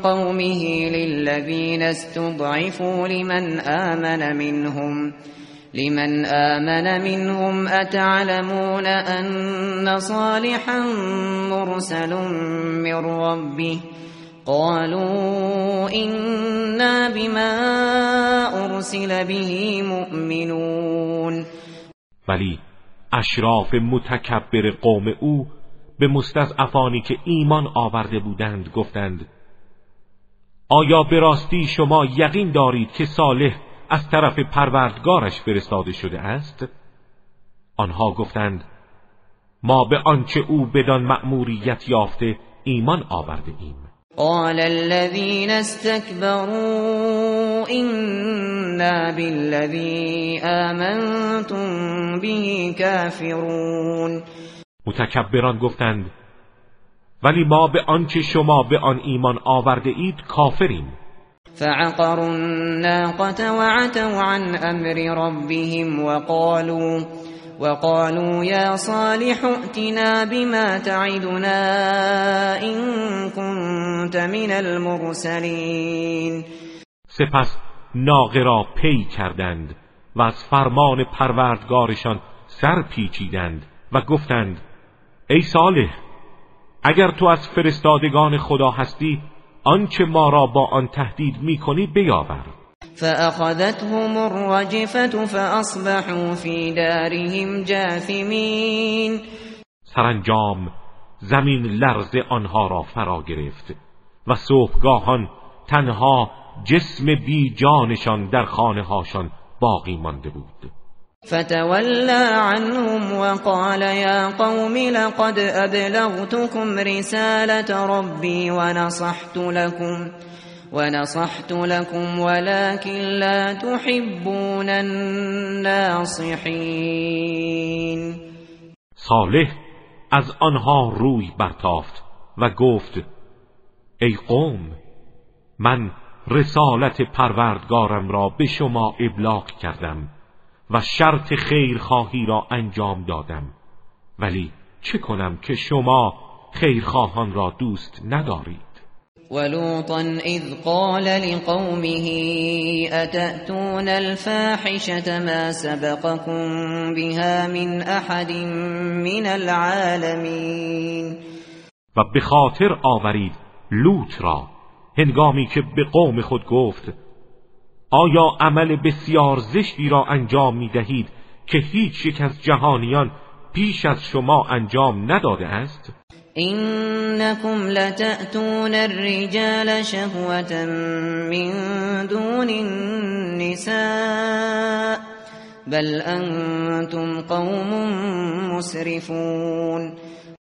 قومه للذين استضعفوا لمن آمن منهم لمن آمن منهم أتعلمون أن صالحا مرسل من ربه؟ قالوا إنا بما أرسل به مؤمنون. ولی اشراف متکبر قوم او به مستضعفانی که ایمان آورده بودند گفتند آیا به راستی شما یقین دارید که صالح از طرف پروردگارش فرستاده شده است؟ آنها گفتند ما به آنچه او بدان مأموریت یافته ایمان آورده ایم. قال الذين استكبروا إنا بالذي آمنتم به كافرون. متکبران گفتند ولی ما به آنچه شما به آن ایمان آورده اید کافریم. فعقروا الناقة وعتوا عن أمر ربهم وقالوا وقالوا يا صالح ائتنا بما تعدنا إن كنت من المرسلين. سپس ناقه را پی کردند و از فرمان پروردگارشان سر پیچیدند و گفتند ای صالح اگر تو از فرستادگان خدا هستی آنچه ما را با آن تهدید می‌کنی بیاور. فأخذتهم الرجفة فأصبحوا في دارهم جاثمین سرانجام زمین لرز آنها را فرا گرفت و صبحگاهان تنها جسم بی جانشان در خانه هاشان باقی مانده بود. فتولى عنهم وقال يا قوم لقد أبلغتكم رسالة ربي ونصحت لكم ونصحت لكم ولكن لا تحبون الناصحين. صالح از آنها روی برتافت و گفت ای قوم من رسالت پروردگارم را به شما ابلاغ کردم. و شرط خیرخواهی را انجام دادم. ولی چه کنم که شما خیرخواهان را دوست ندارید؟ ولوطا اذ قال لقومه اتأتون الفاحشة ما سبقكم بها من احد من العالمین و به خاطر آورید لوط را هنگامی که به قوم خود گفت آیا عمل بسیار زشتی را انجام می دهید که هیچ یک از جهانیان پیش از شما انجام نداده است اینکم لتأتون الرجال شهوة من دون النساء بل انتم قوم مسرفون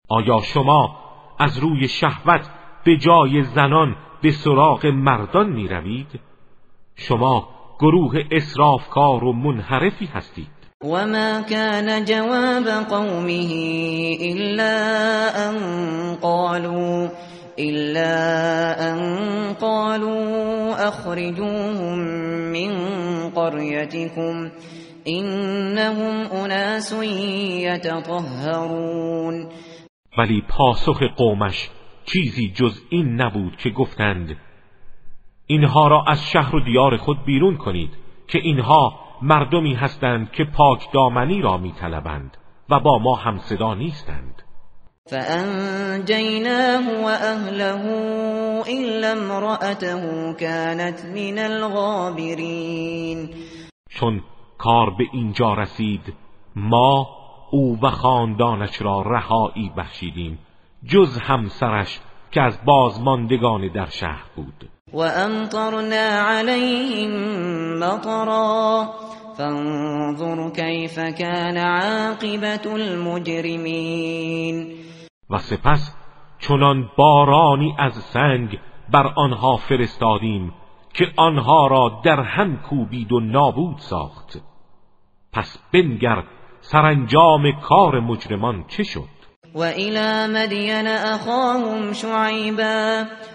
آیا شما از روی شهوت به جای زنان به سراغ مردان می روید؟ شما گروه اسرافکار و منحرفی هستید. وما كان جواب قومه إلا أن قالوا إلا أن قالوا أخرجوهم من قريتكم إنهم أناس يتطهرون. ولی پاسخ قومش چیزی جز این نبود که گفتند اینها را از شهر و دیار خود بیرون کنید که اینها مردمی هستند که پاک دامنی را میطلبند و با ما هم صدا نیستند. فانجیناه و اهله الا امرأته كانت من الغابرین چون کار به اینجا رسید ما او و خاندانش را رهایی بخشیدیم جز همسرش که از بازماندگان در شهر بود. و امطرنا علیهم مطرا فانظر كيف كان عاقبت المجرمین و سپس چنان بارانی از سنگ بر آنها فرستادیم که آنها را در هم کوبید و نابود ساخت. پس بنگر سرانجام کار مجرمان چه شد؟ و الى مدین اخاهم شعیبا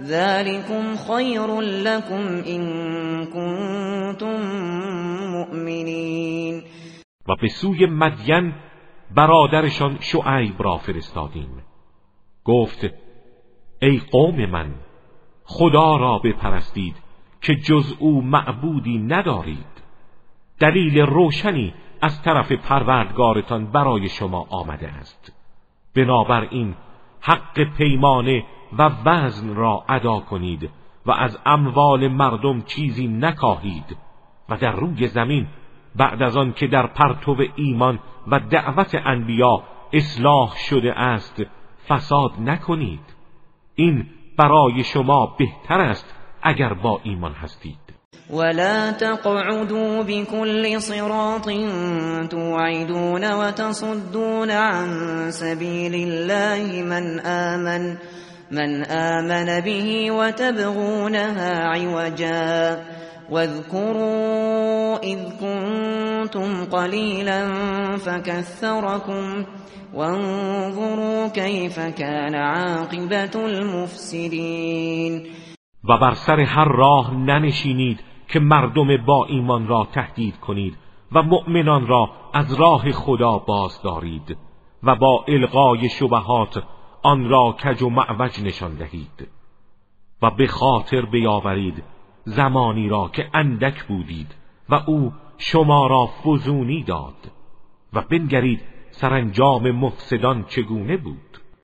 ذلكم خیر لكم این کنتم مؤمنین و به سوی مدین برادرشان شعیب را فرستادیم. گفت ای قوم من خدا را بپرستید که جز او معبودی ندارید. دلیل روشنی از طرف پروردگارتان برای شما آمده است. بنابراین حق پیمانه و وزن را ادا کنید و از اموال مردم چیزی نکاهید و در روی زمین بعد از آن که در پرتو ایمان و دعوت انبیا اصلاح شده است فساد نکنید. این برای شما بهتر است اگر با ایمان هستید. ولا تقعدوا بكل صراط توعدون وتصدون عن سبيل الله من آمن من آمن به وتبغونها عوجا واذكروا إذ كنتم قليلا فكثركم وانظروا كيف كان عاقبة المفسدين. و بر سر هر راه ننشینید که مردم با ایمان را تهدید کنید و مؤمنان را از راه خدا باز دارید و با القای شبهات آن را کج و معوج نشان دهید و به خاطر بیاورید زمانی را که اندک بودید و او شما را فزونی داد و بنگرید سرانجام مفسدان چگونه بود.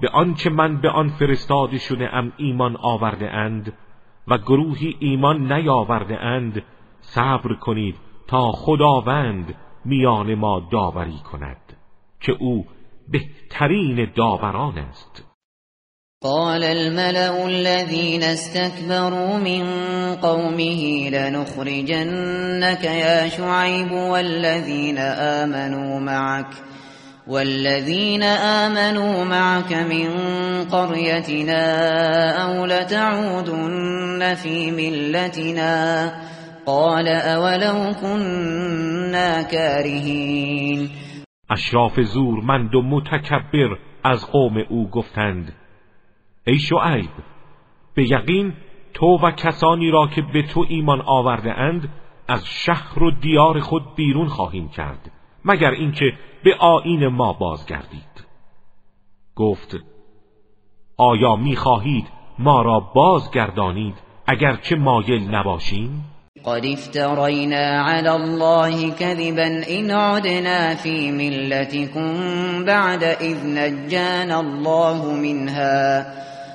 به آنچه من به آن فرستاده شده ام ایمان آورده اند و گروهی ایمان نیاورده اند صبر کنید تا خداوند میان ما داوری کند که او بهترین داوران است. قال الملأ الذين استكبروا من قومه لنخرجنك يا شعيب والذين آمنوا معك والذين آمنوا معك من قريتنا أو لتعودن في ملتنا قال اولو كنا كارهين. اشراف زورمند و متکبر از قوم او گفتند ای شعیب به یقین تو و کسانی را که به تو ایمان آورده اند از شهر و دیار خود بیرون خواهیم کرد. مگر اینکه به آین ما بازگردید. گفت آیا می‌خواهید ما را بازگردانید اگرچه مایل نباشیم؟ قد افترينا على الله كذبا إن عدنا في ملتكم بعد إذ نجانا الله منها.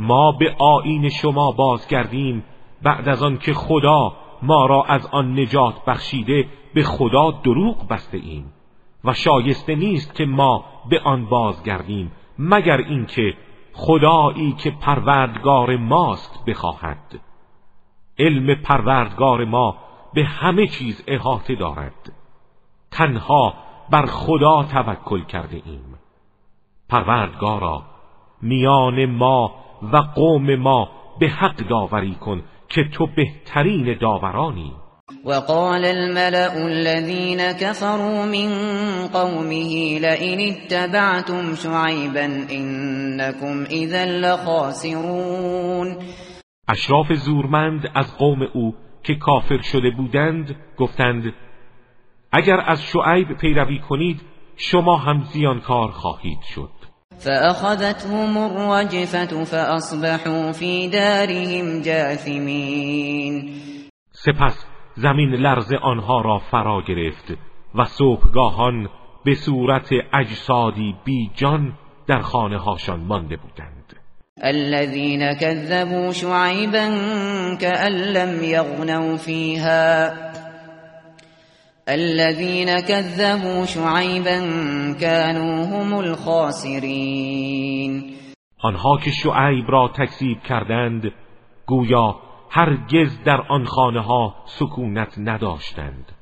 ما به آین شما بازگردیم بعد از آن که خدا ما را از آن نجات بخشیده به خدا دروغ بسته ایم. و شایسته نیست که ما به آن بازگردیم مگر اینکه خدایی که پروردگار ماست بخواهد. علم پروردگار ما به همه چیز احاطه دارد. تنها بر خدا توکل کرده ایم. پروردگارا میان ما و قوم ما به حق داوری کن که تو بهترین داورانی. وقال الملأ الذين كفروا من قومه لئن اتبعتم شعيبا إنكم إذا لخاسرون. اشراف زورمند از قوم او که کافر شده بودند گفتند اگر از شعیب پیروی کنید شما هم زیانکار خواهید شد. فأخذتهم الرجفة فأصبحوا في دارهم جاثمین سپس زمین لرز آنها را فرا گرفت و صبحگاهان به صورت اجسادی بی جان در خانه هاشان مانده بودند. الذين كذبوا شعيبا كأن لم يغنوا فيها. الذين كذبوا شعيبا كانوا هم الخاسرين. آنها که شعیب را تکذیب کردند گویا هرگز در آن خانه ها سکونت نداشتند.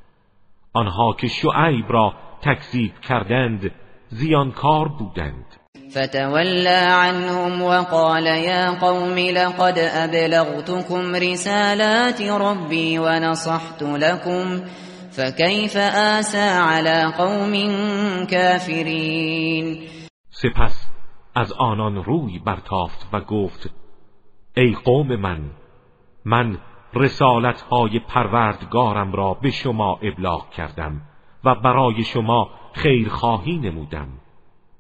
آنها که شعیب را تکذیب کردند زیانکار بودند. فتولى عنهم وقال يا قوم لقد أبلغتكم رسالات ربي ونصحت لكم فكيف آسى على قوم كافرين سپس از آنان روی برتافت و گفت ای قوم من من رسالت های پروردگارم را به شما ابلاغ کردم و برای شما خیرخواهی نمودم.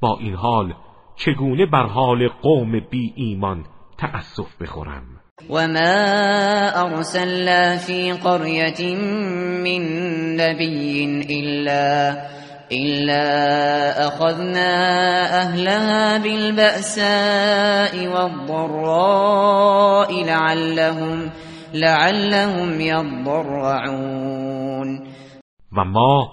با این حال چگونه بر حال قوم بی ایمان تأسف بخورم؟ وما ارسلنا في قرية من نبي إلا إلا أخذنا أهلها بالبأساء والضراء لعلهم لعلهم يضرعون و ما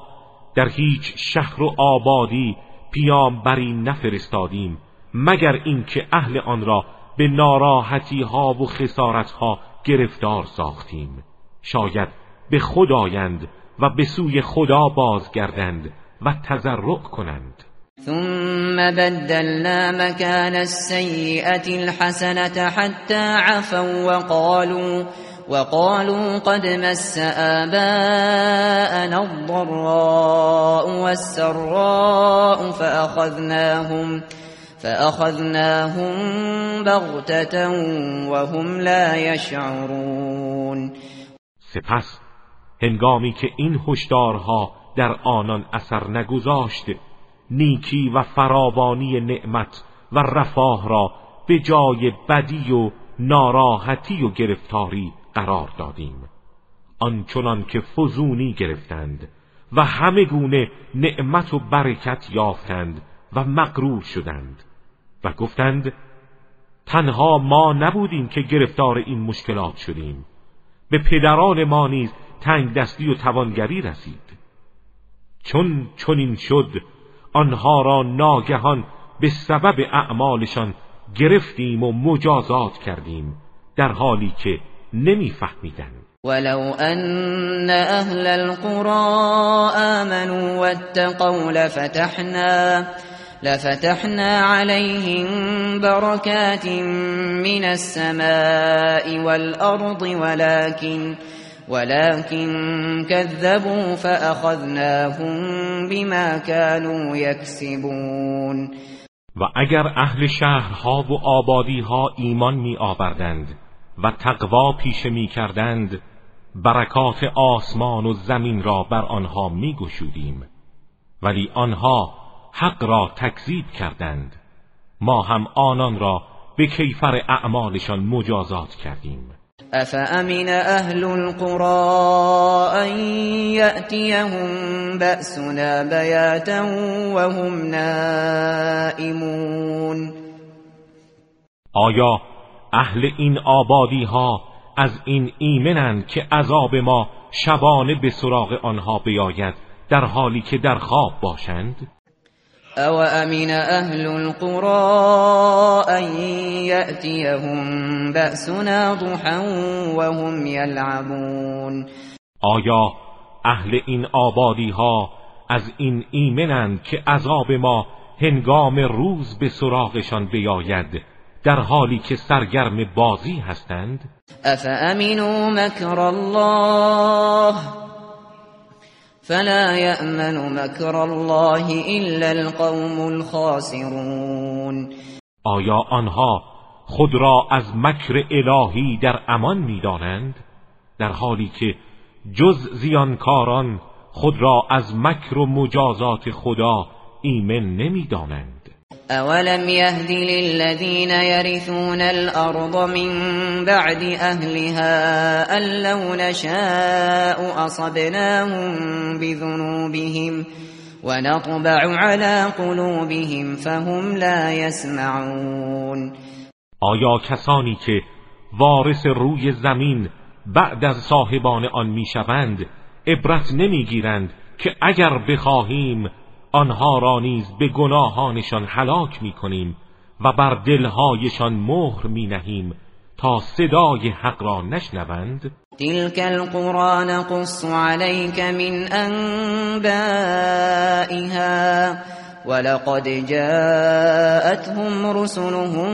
در هیچ شهر و آبادی پیامبری نفرستادیم مگر اینکه اهل آن را به ناراحتی ها و خسارت ها گرفتار ساختیم. شاید به خدایند و به سوی خدا بازگردند و تضرع کنند. ثم بدلنا مكان السيئة الحسنة حتى عفوا وقالوا وقالوا قد مس آباءنا الضراء والسراء فأخذناهم فأخذناهم. بغتة وهم لا يشعرون. سپس هنگامی که این هشدارها در آنان اثر نگذاشت نیکی و فراوانی نعمت و رفاه را به جای بدی و ناراحتی و گرفتاری قرار دادیم. آنچنان که فزونی گرفتند و همه گونه نعمت و برکت یافتند و مغرور شدند. و گفتند تنها ما نبودیم که گرفتار این مشکلات شدیم. به پدران ما نیز تنگ دستی و توانگری رسید. چون چنین شد آنها را ناگهان به سبب اعمالشان گرفتیم و مجازات کردیم در حالی که نمیفهمیدند. ولو ان اهل القرى آمنوا واتقوا لفتحنا لفتحنا عليهم بركات من السماء والأرض ولكن ولكن كذبوا فأخذناهم بما كانوا يكسبون. و اگر اهل شهرها و آبادیها ایمان می آوردند و تقوا پیشه می کردند برکات آسمان و زمین را بر آنها می گشودیم. ولی آنها حق را تکذیب کردند. ما هم آنان را به کیفر اعمالشان مجازات کردیم. افامن اهل القرى ان یأتیهم بأسنا بیاتا وهم نائمون؟ آیا اهل این آبادی ها از این ایمنند که عذاب ما شبانه به سراغ آنها بیاید در حالی که در خواب باشند؟ او امین اهل القرى ان یأتیهم بأسنا ضحا وهم یلعبون آیا اهل این آبادی ها از این ایمنند که عذاب ما هنگام روز به سراغشان بیاید در حالی که سرگرم بازی هستند؟ افامنوا مکر الله فلا يأمن مكر الله الا القوم الخاسرون. آیا آنها خود را از مکر الهی در امان می‌دانند؟ در حالی که جز زیانکاران خود را از مکر و مجازات خدا ایمن نمی‌دانند. اولم يهد للذين يرثون الارض من بعد اهلها ان لو نشاء اصبناهم بذنوبهم ونطبع على قلوبهم فهم لا يسمعون آیا کسانی که وارث روی زمین بعد از صاحبان آن می‌شوند عبرت نمی‌گیرند که اگر بخواهیم آنها را نیز به گناهانشان هلاک می کنیم و بر دلهایشان مهر می نهیم تا صدای حق را نشنوند. تلك القرآن قص عليك من انبائها ولقد جاءتهم رسلهم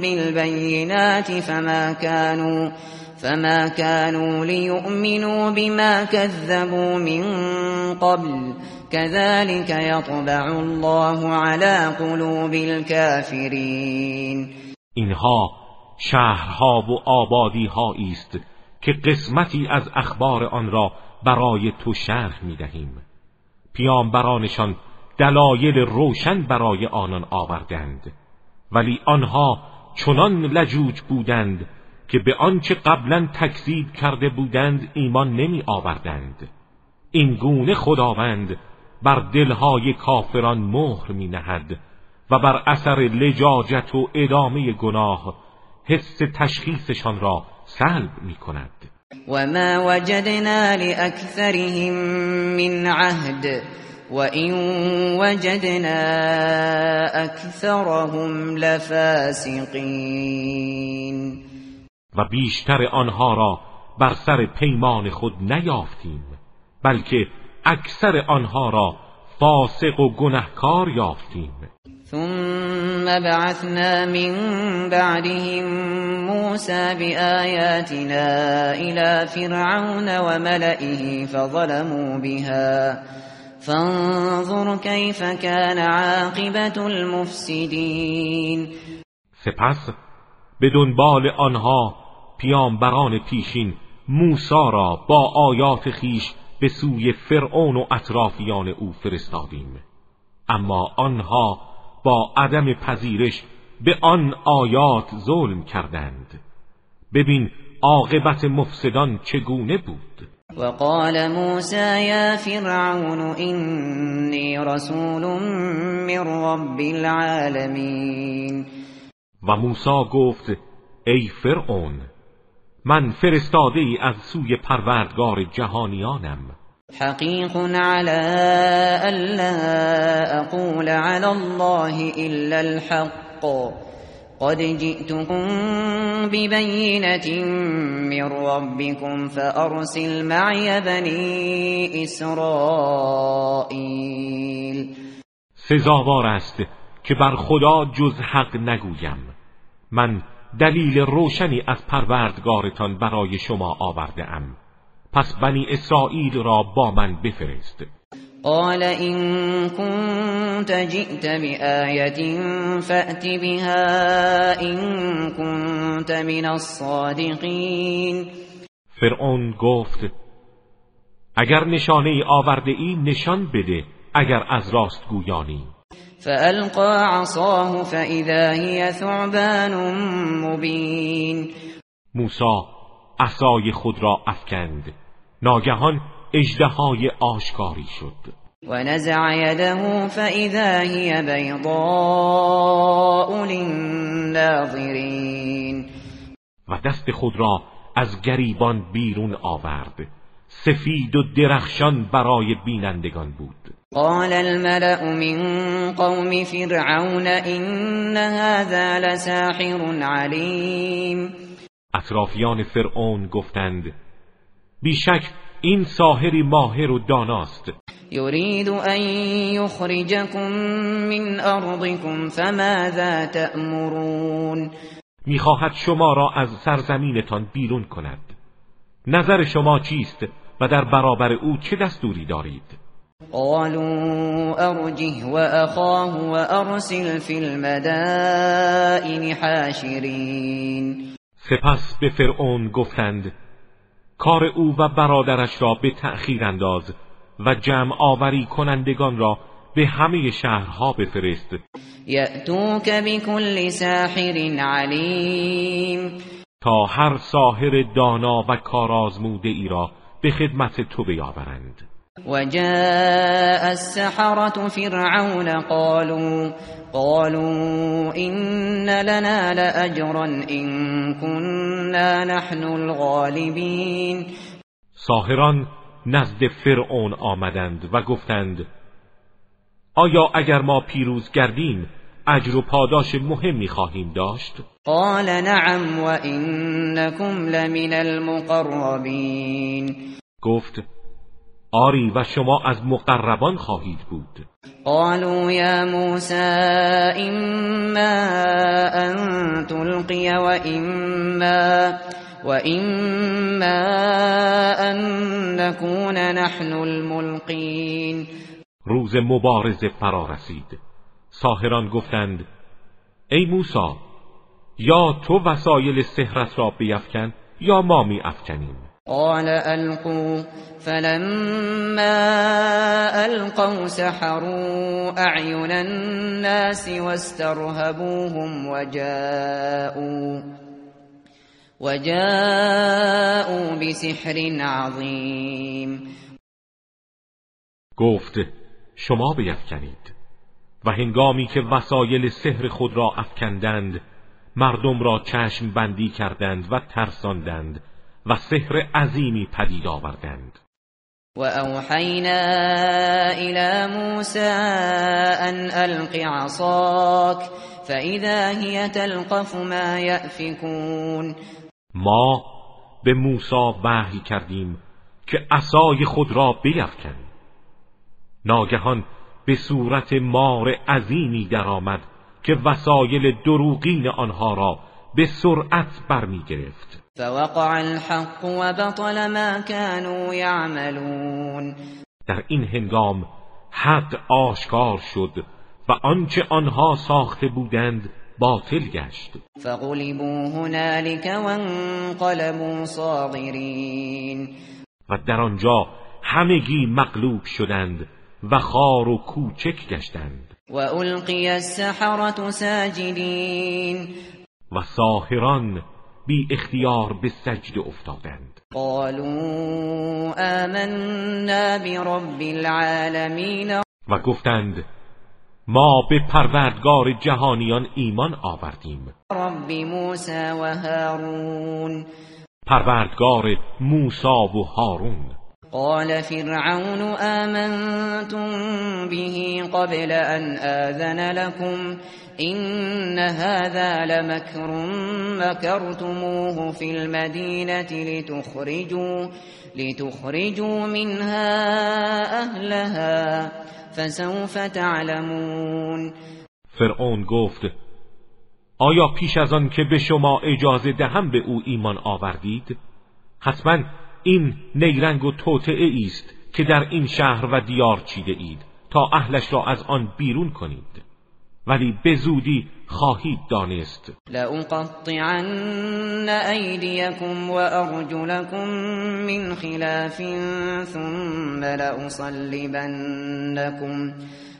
بالبينات فما كانوا فما كانوا ليؤمنوا بما كذبوا من قبل كذلك يطبع الله على قلوب الكافرين. اینها شهرها و آبادی است که قسمتی از اخبار آن را برای تو شرح می دهیم پیامبرانشان دلایل روشن برای آنان آوردند ولی آنها چنان لجوج بودند که به آنچه قبلا تکذیب کرده بودند ایمان نمی آوردند این گونه خداوند بر دلهای کافران مهر می نهد و بر اثر لجاجت و ادامه گناه حس تشخیصشان را سلب می کند و ما وجدنا لأکثرهم من عهد و این وجدنا اکثرهم لفاسقین و بیشتر آنها را بر سر پیمان خود نیافتیم بلکه اکثر آنها را فاسق و گنهکار یافتیم. ثم بعثنا من بعدهم موسى بآياتنا إلى فرعون وملئه فظلموا بها. فانظر كيف كان عاقبت المفسدين. سپس به دنبال آنها پیامبران پیشین موسا را با آیات خیش به سوی فرعون و اطرافیان او فرستادیم. اما آنها با عدم پذیرش به آن آیات ظلم کردند. ببین عاقبت مفسدان چگونه بود. وقال موسى يا فرعون إني رسول من رب العالمين. و موسی گفت ای فرعون من فرستاده ای از سوی پروردگار جهانیانم. حقیق على ألا أقول على الله إلا الحق. قد جئتكم ببينة من ربكم فأرسل معي بني إسرائيل سزاوار است که بر خدا جز حق نگویم. من دلیل روشنی از پروردگارتان برای شما آورده ام پس بنی اسرائیل را با من بفرست. قال إن كنت جئت بآية فأت بها إن كنت من الصادقين. فرعون گفت اگر نشانه ای آورده ای نشان بده اگر از راست گویانی. فألقى عصاه فإذا هي ثعبان مبين. موسی عصای خود را افکند. ناگهان اژدهای آشکاری شد. و نزع یده فاذا هی بیضاء للناظرین و دست خود را از گریبان بیرون آورد. سفید و درخشان برای بینندگان بود. قال الملأ من قوم فرعون إن هذا لساحر علیم اطرافیان فرعون گفتند بیشک این ساحری ماهر و داناست. یرید ان یخرجکم من ارضکم فماذا تأمرون؟ می‌خواهد شما را از سرزمینتان بیرون کند. نظر شما چیست و در برابر او چه دستوری دارید؟ قالوا ارجه واخاه وارسل فی المدائن حاشرین سپس به فرعون گفتند کار او و برادرش را به تأخیر انداز و جمع آوری کنندگان را به همه شهرها بفرست. یأتوک بكل ساحر علیم. تا هر ساحر دانا و کارآزموده ای را به خدمت تو بیاورند. وجاء السحرة فرعون قالوا قالوا إن لنا لأجرا إن كنا نحن الغالبين. ساهران نزد فرعون آمدند و گفتند آیا اگر ما پیروز گردیم اجر و پاداش مهمی خواهیم داشت؟ قال نعم و انکم لمن المقربین. گفت آری و شما از مقربان خواهید بود. قالوا یا موسی اما ان تلقی و اما و اما ان نكون نحن الملقین روز مبارزه فرا رسید ساهران گفتند ای موسی یا تو وسایل سحرت را بیفکن یا ما می افکنیم قال القوا فلما القوا سحروا اعین الناس واسترهبوهم وجاءوا وجاءوا بسحر عظیم گفت شما بیفکنید و هنگامی که وسایل سحر خود را افکندند مردم را چشم بندی کردند و ترساندند. و سحر عظیمی پدید آوردند. و اوحینا الى موسی ان الق عصاک فاذا هی تلقف ما یأفکون ما به موسی وحی کردیم که عصای خود را بیفکن. ناگهان به صورت مار عظیمی درآمد که وسایل دروغین آنها را به سرعت برمی گرفت فوقع الحق وبطل ما كانوا يعملون. در این هنگام حق آشکار شد و آنچه آنها ساخته بودند باطل گشت. فغلبوا هنالك وانقلبوا صاغرین. و در آنجا همگی مغلوب شدند و خار و کوچک گشتند. و القی السحرة ساجدین. و ساهران بی اختیار به سجد افتادند. قالوا آمنا برب العالمین. و گفتند ما به پروردگار جهانیان ایمان آوردیم. رب موسی و هارون. پروردگار موسی و هارون. قال فرعون آمنتم به قبل ان آذن لكم إن هذا لمكر مكرتموه في المدينة لتخرجوا, لتخرجوا منها أهلها فسوف تعلمون. فرعون گفت آیا پیش از آن که به شما اجازه دهم به او ایمان آوردید؟ حتما این نیرنگ و توطعه است که در این شهر و دیار چیده اید تا اهلش را از آن بیرون کنید. ولی به زودی خواهید دانست. لأقطعن ایدیکم و ارجلکم من خلاف ثم لأصلبنکم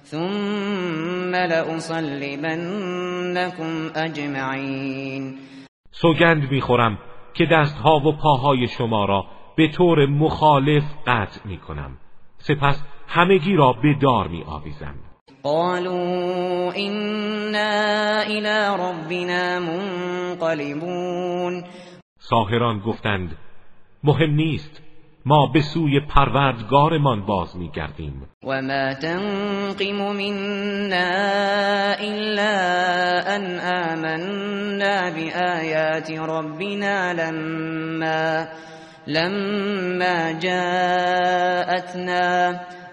ثم لأصلبنکم اجمعین سوگند می‌خورم که دستها و پاهای شما را به طور مخالف قطع می‌کنم سپس همگی را به دار می آویزم. قالوا إنا الى ربنا منقلبون. ساهران گفتند مهم نیست ما به سوی پروردگارمان باز میگردیم و ما تنقم منا الا ان آمنا بآیات ربنا لما لما جاءتنا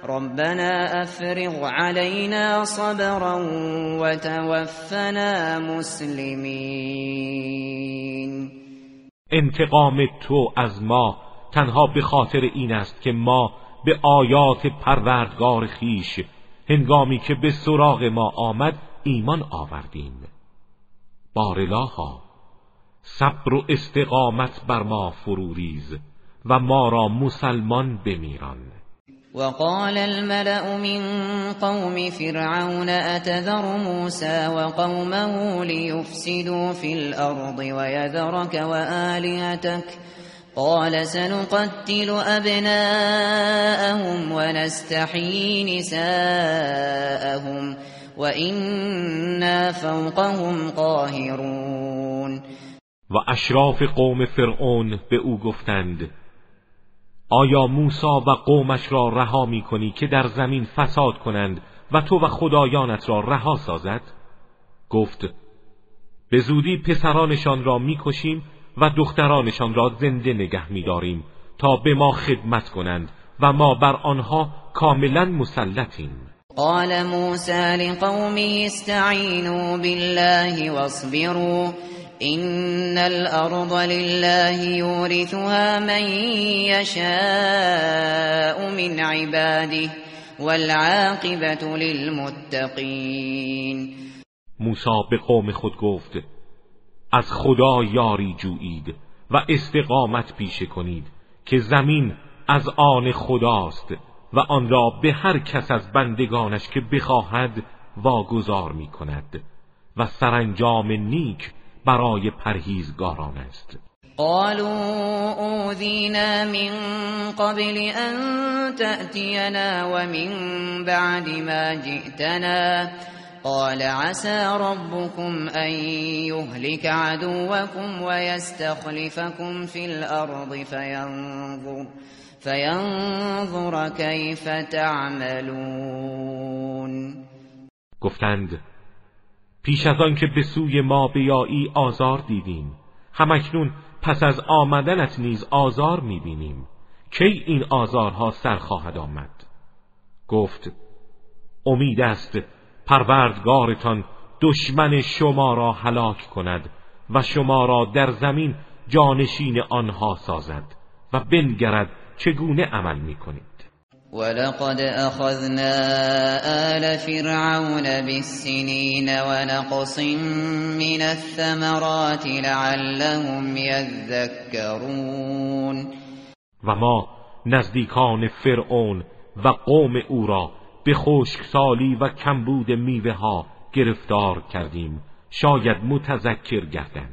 ربنا افرغ علينا صبرا وتوفنا مسلمین انتقام تو از ما تنها به خاطر این است که ما به آیات پروردگار خیش هنگامی که به سراغ ما آمد ایمان آوردیم. بارلاها صبر و استقامت بر ما فروریز و ما را مسلمان بمیران. وقال الملأ من قوم فرعون أتذر موسى وقومه ليفسدوا في الأرض ويذرك وآلهتك؟ قال سنقتل أبناءهم ونستحيي نساءهم وإنا فوقهم قاهرون. و اشراف قوم فرعون به او گفتند آیا موسا و قومش را رها می کنی که در زمین فساد کنند و تو و خدایانت را رها سازد؟ گفت به زودی پسرانشان را می‌کشیم و دخترانشان را زنده نگه میداریم تا به ما خدمت کنند و ما بر آنها کاملا مسلطیم قال موسى لقومه استعینوا بالله واصبروا إن الأرض لله يورثها من يشاء من عباده والعاقبة للمتقين موسی به قوم خود گفت از خدا یاری جویید و استقامت پیشه کنید که زمین از آن خداست و آن را به هر کس از بندگانش که بخواهد واگذار می کند و سرانجام نیک برای پرهیزگاران است. قالوا اوذینا من قبل ان تأتینا ومن بعد ما جئتنا. قال عسى ربكم ان يهلك عدوكم ويستخلفكم في الارض فينظر فينظر كيف تعملون. گفتند پیش از آن که به سوی ما بیایی آزار دیدیم. همکنون پس از آمدنت نیز آزار می‌بینیم. کی این آزارها سر خواهد آمد؟ گفت امید است پروردگارتان دشمن شما را هلاک کند و شما را در زمین جانشین آنها سازد و بنگرد چگونه عمل می کنید ولقد أخذنا آل فرعون بالسنين ونقص من الثمرات لعلهم يذكرون. و ما نزدیکان فرعون و قوم او را به خشکسالی و کمبود میوه ها گرفتار کردیم. شاید متذکر گردند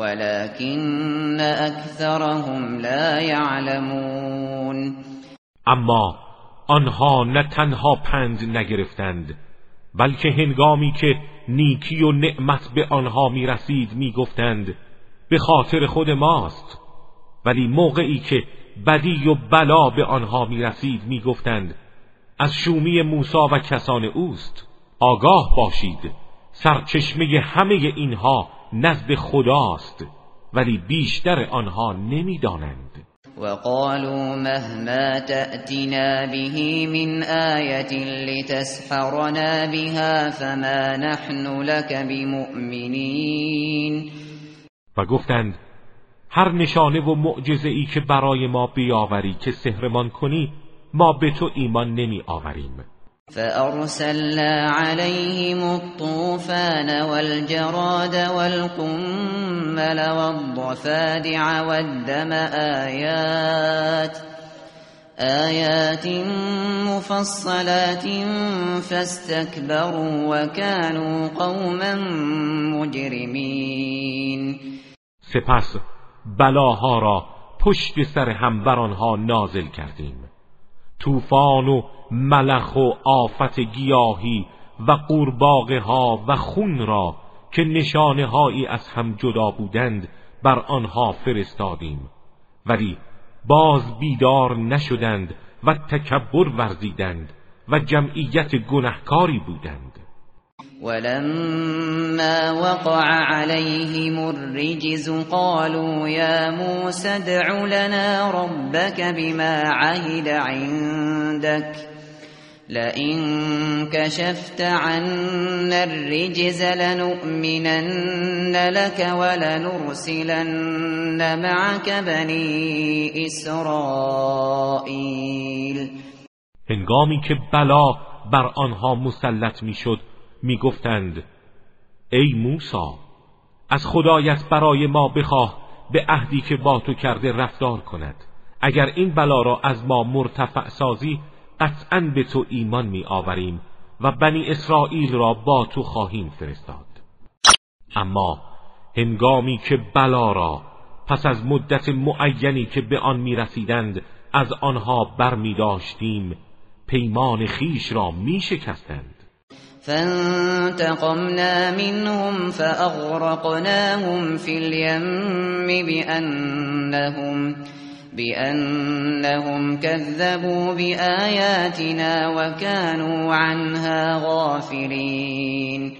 ولكن أكثرهم لا يعلمون. اما آنها نه تنها پند نگرفتند بلکه هنگامی که نیکی و نعمت به آنها می رسید می گفتند به خاطر خود ماست. ولی موقعی که بدی و بلا به آنها می رسید می گفتند از شومی موسا و کسان اوست آگاه باشید. سرچشمه همه اینها نزد خداست ولی بیشتر آنها نمی‌دانند. وقالوا مهما تأتنا به من آية لتسحرنا بها فما نحن لك بمؤمنین و گفتند هر نشانه و معجزه ای که برای ما بیاوری که سحرمان کنی ما به تو ایمان نمی آوریم فأرسلنا عليهم الطوفان والجراد والقمل والضفادع والدم آيات آيات مفصلات فاستكبروا وكانوا قوما مجرمين سپس بلاها را پشت سر هم بر آنها نازل کردیم. طوفان و ملخ و آفت گیاهی و قورباغه ها و خون را که نشانه هایی از هم جدا بودند بر آنها فرستادیم. ولی باز بیدار نشدند و تکبر ورزیدند و جمعیت گنهکاری بودند. ولما وقع عليهم الرجز قالوا يا موسى ادع لنا ربك بما عهد عندك. لئن كشفت عنا الرجز لنؤمنن لك ولنرسلن معك بني اسرائیل هنگامی که بلا بر آنها مسلط میشد می‌گفتند ای موسا از خدایت برای ما بخواه به عهدی که با تو کرده رفتار کند. اگر این بلا را از ما مرتفع سازی قطعا به تو ایمان می آوریم و بنی اسرائیل را با تو خواهیم فرستاد. اما هنگامی که بلا را پس از مدت معینی که به آن می رسیدند از آنها بر می داشتیم پیمان خیش را می شکستند فانتقمنا منهم فأغرقناهم في اليم بأنهم بأنهم كذبوا بآياتنا وكانوا عنها غافلين.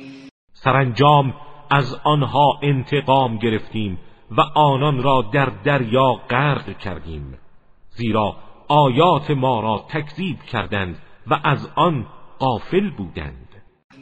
سرانجام از آنها انتقام گرفتیم و آنان را در دریا غرق کردیم. زیرا آیات ما را تکذیب کردند و از آن غافل بودند.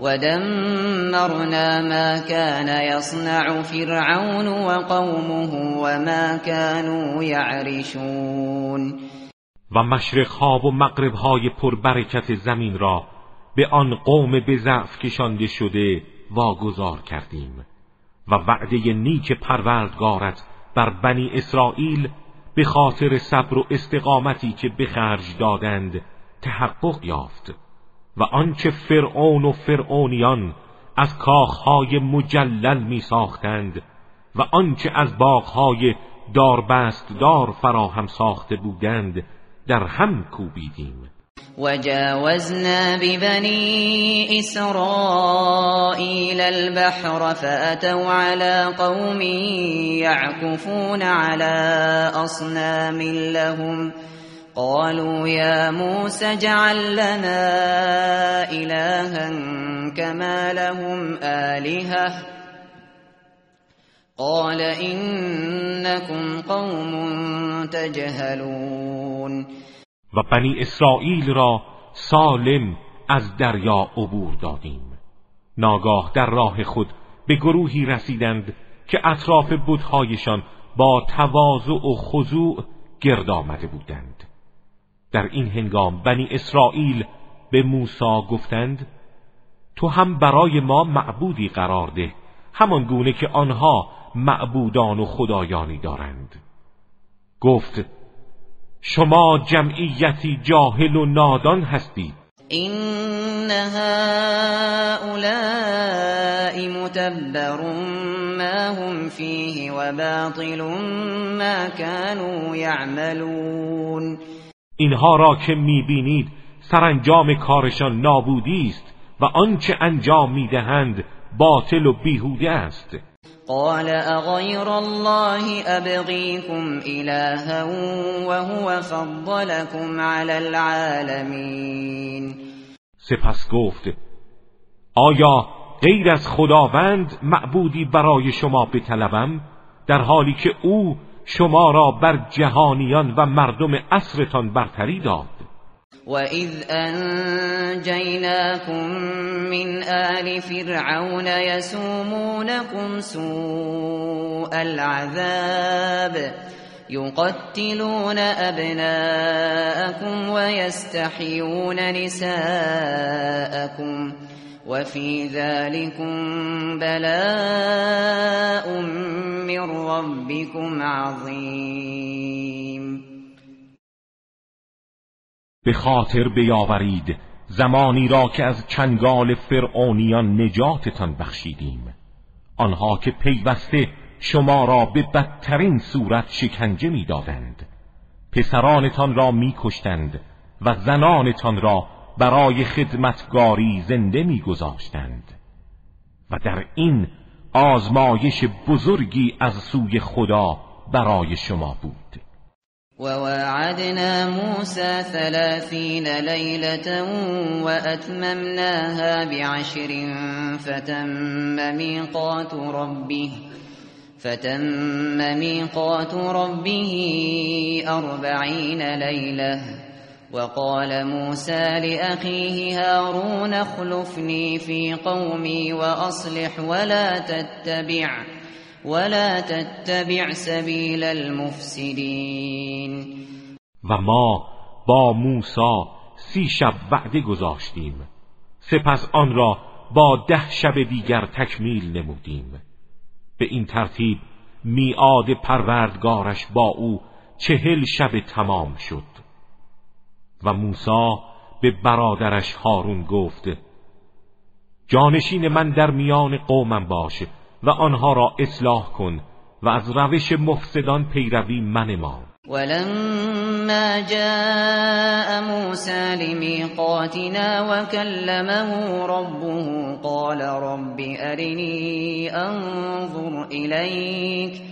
ودمرنا ما كان يصنع فرعون وقومه وما كانوا يعرشون و مشرقها و مغربهای پربرکت زمین را به آن قوم به ضعف کشانده شده واگذار کردیم و وعده نیک پروردگارت بر بنی اسرائیل به خاطر صبر و استقامتی که به خرج دادند تحقق یافت. و آنچه فرعون و فرعونیان از کاخهای مجلل می ساختند و آنچه از باغهای دار فراهم ساخته بودند در هم کوبیدیم. وجاوزنا ببني إسرائيل البحر فأتوا على قوم يعكفون على أصنام لهم قالوا يا موسى اجعل لنا إلها كما لهم آلهة. قال إنكم قوم تجهلون. و بنی اسرائیل را سالم از دریا عبور دادیم. ناگاه در راه خود به گروهی رسیدند که اطراف بودهایشان با تواضع و خضوع گرد آمده بودند. در این هنگام بنی اسرائیل به موسی گفتند تو هم برای ما معبودی قرار ده همان گونه که آنها معبودان و خدایانی دارند. گفت شما جمعیتی جاهل و نادان هستید این هؤلاء متبر ما هم فیه و باطل ما كانوا یعملون. اینها را که می‌بینید سرانجام کارشان نابودی است و آنچه انجام می‌دهند باطل و بیهوده است. قال اغير الله ابغيكم الها وهو فضلكم على العالمين. سپس گفت آیا غیر از خداوند معبودی برای شما بطلبم؟ در حالی که او شما را بر جهانیان و مردم عصرتان برتری داد. وَإِذْ أَنْجَيْنَاكُمْ مِنْ آلِ فِرْعَوْنَ يَسُومُونَكُمْ سُوءَ الْعَذَابِ يُقَتِّلُونَ أَبْنَاءَكُمْ وَيَسْتَحْيُونَ نِسَاءَكُمْ وَفِي ذَلِكُمْ بَلَاءٌ مِّن رَّبِّكُمْ عَظِيمٌ. به خاطر بیاورید زمانی را که از چنگال فرعونیان نجاتتان بخشیدیم. آنها که پیوسته شما را به بدترین صورت شکنجه می‌دادند. پسرانتان را میکشتند و زنانتان را برای خدمتگاری زنده میگذاشتند و در این آزمایش بزرگی از سوی خدا برای شما بود. وواعدنا موسى ثلاثين ليلة وأتممناها بعشر فتم ميقات ربه فتم ميقات ربه أربعين ليلة وقال موسى لأخيه هارون اخلفني في قومي وأصلح ولا تتبع ولا تتبع سبیل المفسدین و ما با موسی سی شب وعده گذاشتیم سپس آن را با ده شب دیگر تکمیل نمودیم. به این ترتیب میعاد پروردگارش با او چهل شب تمام شد. و موسی به برادرش هارون گفت جانشین من در میان قومم باشه و آنها را اصلاح کن و از روش مفسدان پیروی منما. ولما جاء موسى لميقاتنا وكلمه ربه قال رب إليك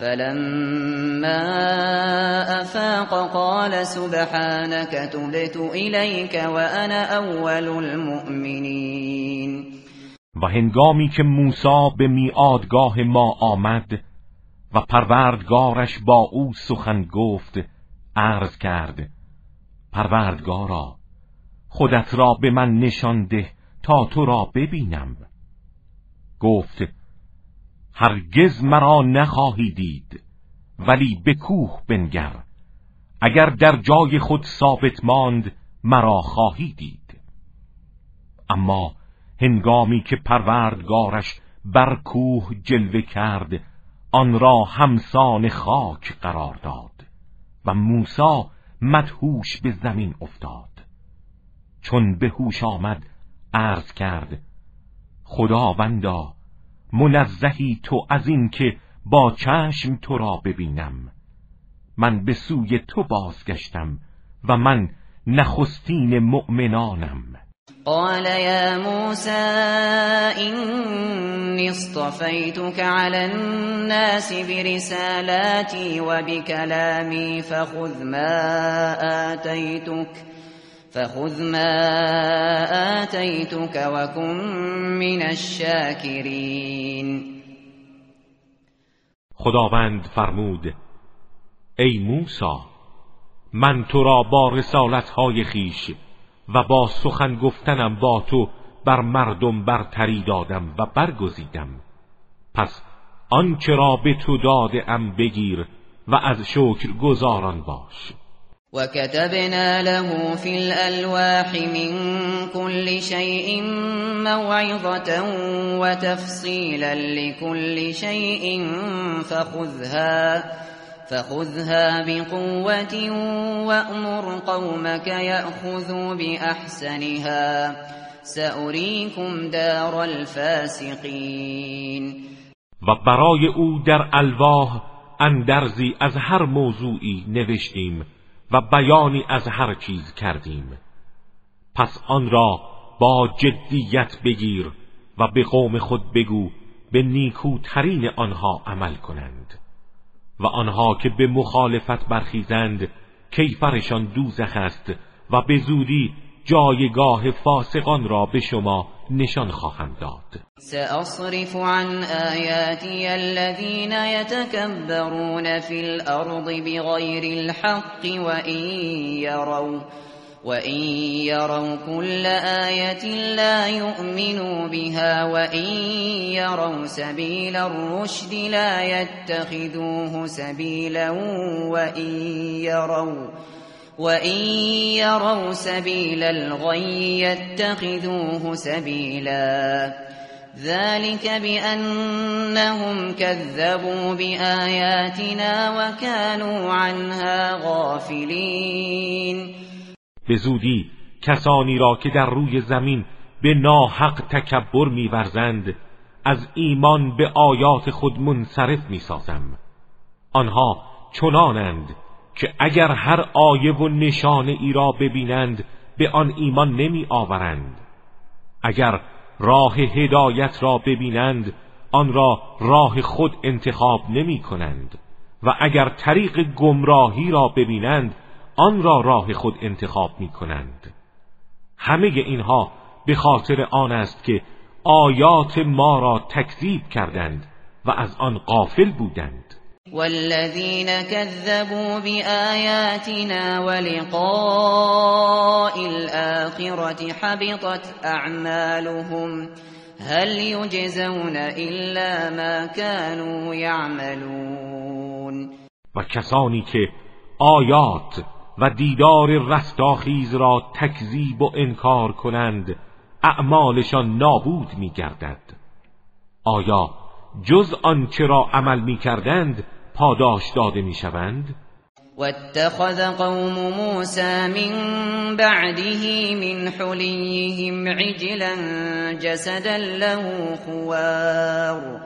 فلما أفاق قال سبحانك تبت إليك وأنا أول المؤمنين. و هنگامی که موسی به میادگاه ما آمد و پروردگارش با او سخن گفت عرض کرد پروردگارا خودت را به من نشان ده تا تو را ببینم. گفت هرگز مرا نخواهی دید ولی به کوه بنگر. اگر در جای خود ثابت ماند مرا خواهی دید. اما هنگامی که پروردگارش بر کوه جلوه کرد آن را همسان خاک قرار داد و موسی مدهوش به زمین افتاد. چون به هوش آمد عرض کرد خداوندا منزهی تو از این که با چشم تو را ببینم. من به سوی تو بازگشتم و من نخستین مؤمنانم. قال يا موسى إني اصطفيتك على الناس برسالاتي وبكلامي فخذ ما فخذ ما آتيتك وكن من الشاكرين. خداوند فرمود ای موسی من تو را با رسالتهای خیش و با سخن گفتنم با تو بر مردم برتری دادم و برگزیدم. پس آنچه را به تو داده بگیر و از شکر گزاران باش. وكتبنا له في الألواح من كل شيء موعظة وتفصيلا لكل شيء فخذها فخذها بقوة وأمر قومك يأخذوا بأحسنها سأريكم دار الفاسقين و او در الواح اندرزی از هر موضوعی نوشتیم. و بیانی از هر چیز کردیم. پس آن را با جدیت بگیر و به قوم خود بگو به نیکوترین آنها عمل کنند. و آنها که به مخالفت برخیزند کیفرشان دوزخ است و به زودی جایگاه فاسقان را به شما نشان خواهم داد. سأصرف عن آیاتی الذین یتکبرون فی الارض بغیر الحق وإن يروا وإن يروا كل آية لا يؤمنوا بها وإن يروا سبيل الرشد لا يتخذوه سبيلا وإن يروا وَإِن يَرَوْا سَبِيلَ الْغَيِّ يَتَّخِذُوهُ سَبِيلًا ذَلِكَ بِأَنَّهُمْ كَذَّبُوا بِآيَاتِنَا وَكَانُوا عَنْهَا غَافِلِينَ به زودی کسانی را که در روی زمین به ناحق تکبر میورزند از ایمان به آیات خود منصرف می‌سازم. آنها چنانند. که اگر هر آیه و نشانه ای را ببینند به آن ایمان نمی آورند. اگر راه هدایت را ببینند آن را راه خود انتخاب نمی کنند. و اگر طریق گمراهی را ببینند آن را راه خود انتخاب می کنند. همه اینها به خاطر آن است که آیات ما را تکذیب کردند و از آن غافل بودند. والذين كذبوا بآياتنا ولقاء الآخرة حبطت أعمالهم هل يجزون إلا ما كانوا يعملون و کسانی که آیات و دیدار رستاخیز را تکذیب و انکار کنند اعمالشان نابود می گردد آیا جز آنچه را عمل می کردند پاداش داده می شوند واتخذ قوم موسى من بعده من حليهم عجلا جسدا له خوار.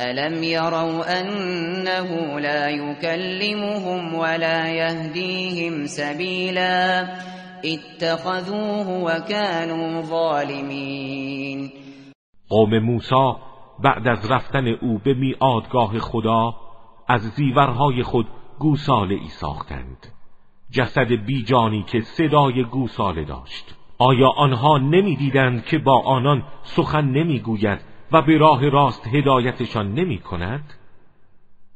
ألم يروا أنه لا يكلمهم ولا يهديهم سبيلا؟ اتخذوه وكانوا ظالمين. قوم موسی بعد از رفتن او به میادگاه خدا از زیورهای خود گوساله ای ساختند. جسد بیجانی که صدای گوساله داشت. آیا آنها نمی‌دیدند که با آنان سخن نمی‌گوید و به راه راست هدایتشان نمی کند؟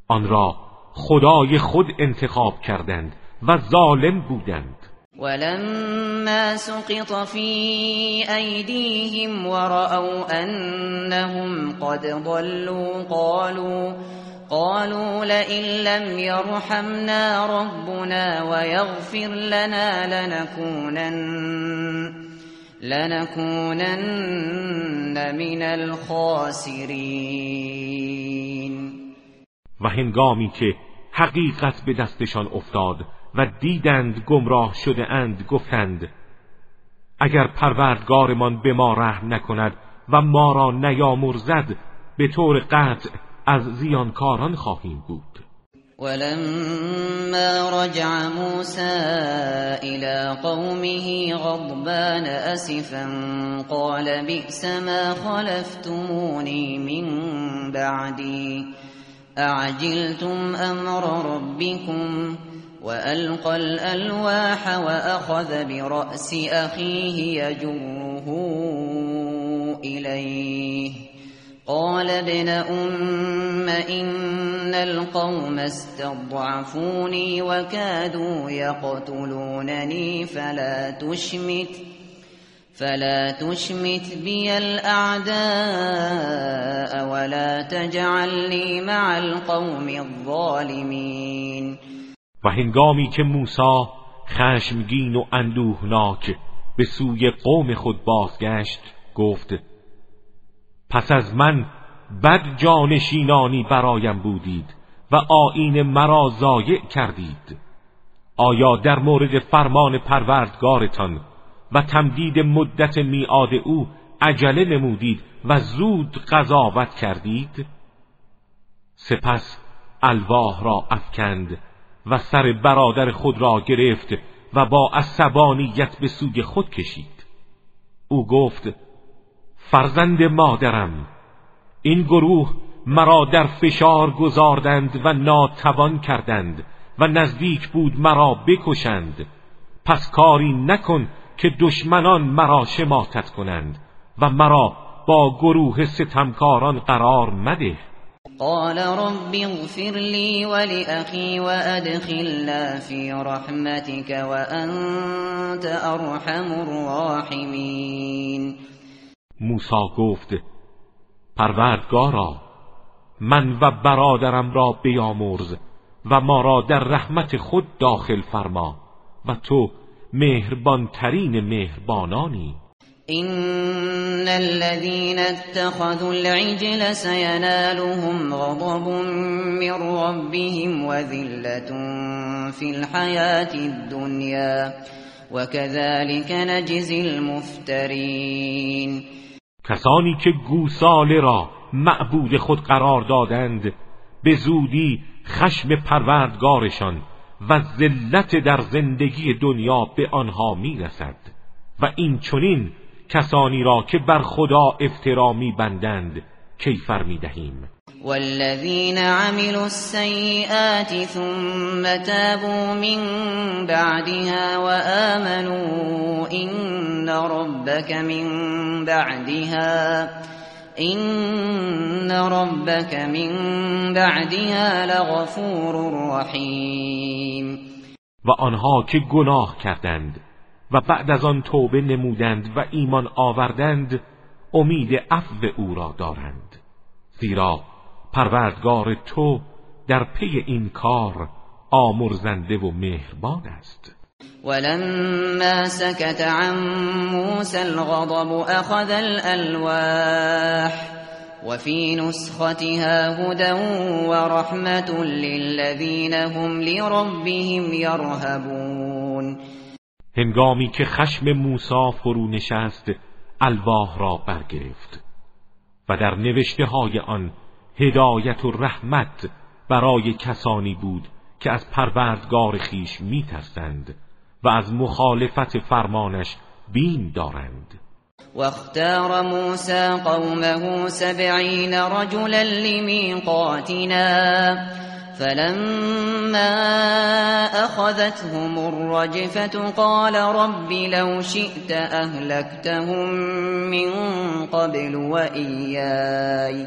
آن را خدای خود انتخاب کردند و ظالم بودند. ولما سقط في أيديهم ورأوا أنهم قد ضلوا قالوا قالوا لئن لم يرحمنا ربنا ويغفر لنا لنكونن لنكونن من الخاسرین و هنگامی که حقیقت به دستشان افتاد و دیدند گمراه شده اند گفتند اگر پروردگارمان به ما رحم نکند و ما را نیامرزد به طور قطع از زیانکاران خواهیم بود. ولما رجع موسى إلى قومه غضبان أسفا قال بئس ما خلفتموني من بعدي. أعجلتم أمر ربكم وألقى الألواح وأخذ برأس أخيه يجره قال ابن أم إن القوم استضعفوني وكادوا يقتلونني فلا تشمت فلا تشمت بي الأعداء ولا تجعلني مع القوم الظالمين. و که موسی خشمگین و اندوهناک به سوی قوم خود بازگشت گفت پس از من بد جانشینانی برایم بودید و آین مرا ضایع کردید. آیا در مورد فرمان پروردگارتان و تمدید مدت میعاد او عجله نمودید و زود قضاوت کردید؟ سپس الواح را افکند و سر برادر خود را گرفت و با عصبانیت به سوی خود کشید. او گفت فرزند مادرم. این گروه مرا در فشار گذاردند و ناتوان کردند و نزدیک بود مرا بکشند. پس کاری نکن که دشمنان مرا شماتت کنند و مرا با گروه ستمکاران قرار مده. قال رب اغفر لي ولأخي وأدخلنا في رحمتك وأنت أرحم الراحمين. موسی گفت پروردگارا من و برادرم را بیامرز و ما را در رحمت خود داخل فرما و تو مهربان ترین مهربانانی. إن الذين اتخذوا العجل سينالهم غضب من ربهم وذلة في الحياة الدنيا وكذلك نجزي المفترين کسانی که گوساله را معبود خود قرار دادند به زودی خشم پروردگارشان و ذلت در زندگی دنیا به آنها می‌رسد و این چنین کسانی را که بر خدا افترا میبندند کیفر می‌دهیم. والذین عملوا السیئات ثم تابوا من بعدها وآمنوا إن ربك من بعدها إن ربك من بعدها لغفور رحیم و آنها که گناه کردند و بعد از آن توبه نمودند و ایمان آوردند امید عفو او را دارند. زیرا پروردگار تو در پی این کار آمرزنده و مهربان است. ولما سكت عن موسى الغضب أخذ الألواح وفي نسختها هدى ورحمة للذين هم لربهم يرهبون هنگامی که خشم موسی فرو نشست الواح را برگرفت و در نوشته های آن هدایت و رحمت برای کسانی بود که از پروردگار خیش میترسند و از مخالفت فرمانش بین دارند. واختار موسى قومه سبعين رجلا لميقاتنا فلما أخذتهم الرجفة قال رب لو شئت أهلكتهم من قبل وإياي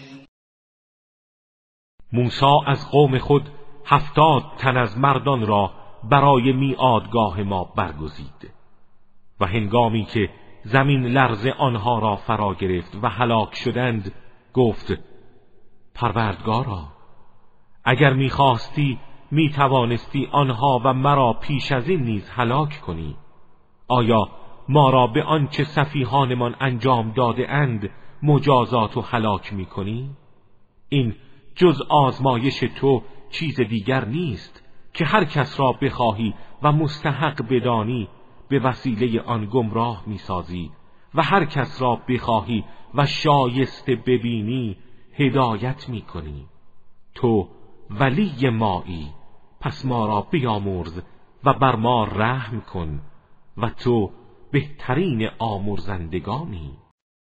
موسی از قوم خود هفتاد تن از مردان را برای میادگاه ما برگزید و هنگامی که زمین لرز آنها را فرا گرفت و هلاک شدند گفت پروردگارا اگر می‌خواستی می‌توانستی آنها و مرا پیش از این نیز هلاک کنی. آیا ما را به آنچه سفیهانمان انجام داده اند مجازات و هلاک می‌کنی؟ این جز آزمایش تو چیز دیگر نیست که هر کس را بخواهی و مستحق بدانی به وسیله آن گمراه می‌سازی و هر کس را بخواهی و شایسته ببینی هدایت می‌کنی. تو ولی مایی پس ما را بیامرز و بر ما رحم کن و تو بهترین آمرزندگانی.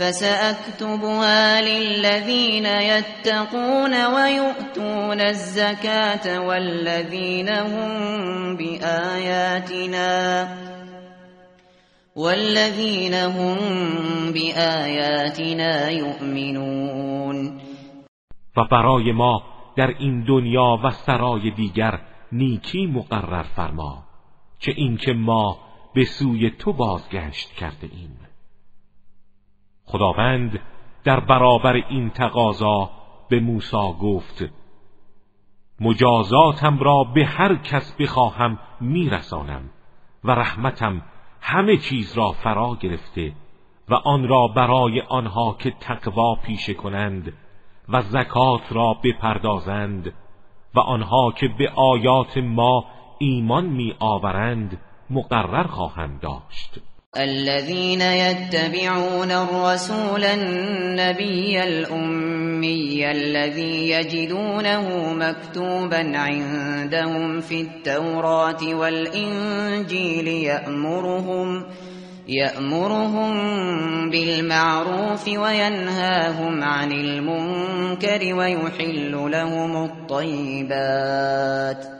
فسأكتبها للذين يتقون ويؤتون الزكاة والذين هم بآياتنا والذين هم بآياتنا يؤمنون. و برای ما در این دنیا و سرای دیگر نیکی مقرر فرما که اینکه ما به سوی تو بازگشت کرده ایم. خداوند در برابر این تقاضا به موسی گفت مجازاتم را به هر کس بخواهم میرسانم و رحمتم همه چیز را فرا گرفته و آن را برای آنها که تقوا پیشه کنند و زکات را بپردازند و آنها که به آیات ما ایمان می آورند مقرر خواهم داشت. الذين يتبعون الرسول النبي الأمي الذي يجدونه مكتوبا عندهم في التوراة والإنجيل يأمرهم يأمرهم بالمعروف وينهاهم عن المنكر ويحل لهم الطيبات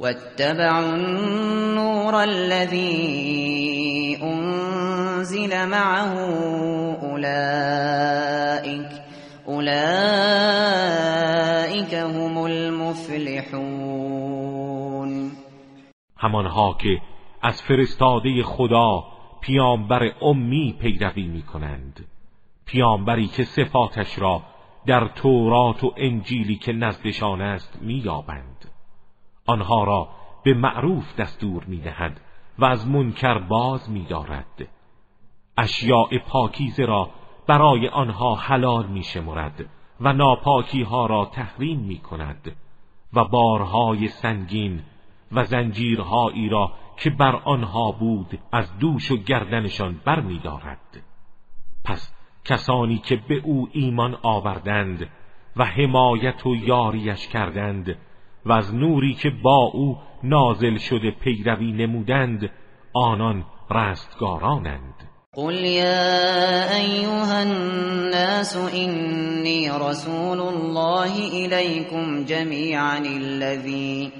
واتبعوا النور الذي أنزل معه أولئك أولئك هم المفلحون. همانها که از فرستاده خدا پیامبر امی پیروی می کنند پیامبری که صفاتش را در تورات و انجیلی که نزدشان است مییابند. آنها را به معروف دستور می‌دهد و از منکر باز میدارد اشیاء پاکیزه را برای آنها حلال میشمرد و ناپاکی ها را تحریم می کند و بارهای سنگین و زنجیرهایی را که بر آنها بود از دوش و گردنشان بر می دارد. پس کسانی که به او ایمان آوردند و حمایت و یاریش کردند و از نوری که با او نازل شده پیروی نمودند آنان رستگارانند. قل یا ایها الناس اینی رسول الله الیکم جمیعا الذی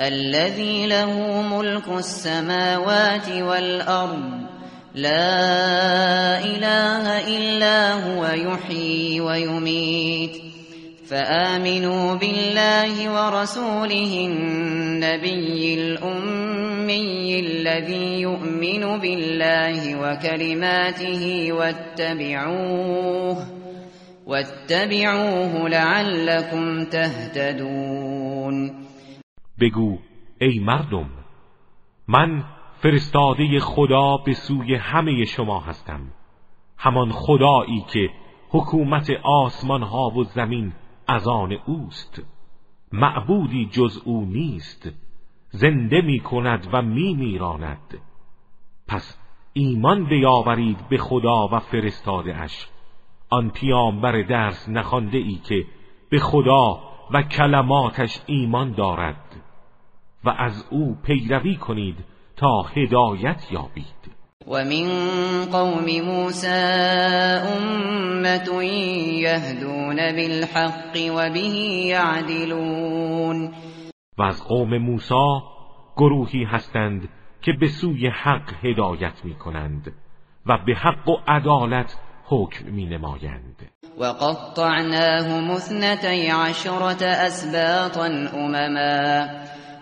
الذي له ملك السماوات والأرض لا اله الا هو يحيي ويميت. فآمنوا بالله ورسوله النبي الأمي الذي يؤمن بالله وكلماته واتبعوه واتبعوه لعلكم تهتدون. بگو ای مردم من فرستاده خدا به سوی همه شما هستم. همان خدایی که حکومت آسمان ها و زمین از آن اوست. معبودی جز او نیست. زنده می کند و می میراند. پس ایمان بیاورید به خدا و فرستاده اش. آن پیامبر درس نخانده ای که به خدا و کلماتش ایمان دارد. و از او پیروی کنید تا هدایت یابید. ومن قوم موسى أمة يهدون بالحق وبه يعدلون. و از قوم موسی گروهی هستند که به سوی حق هدایت می کنند و به حق و عدالت حکم می نمایند و قطعناهم اثنتي عشرة اسباطا امما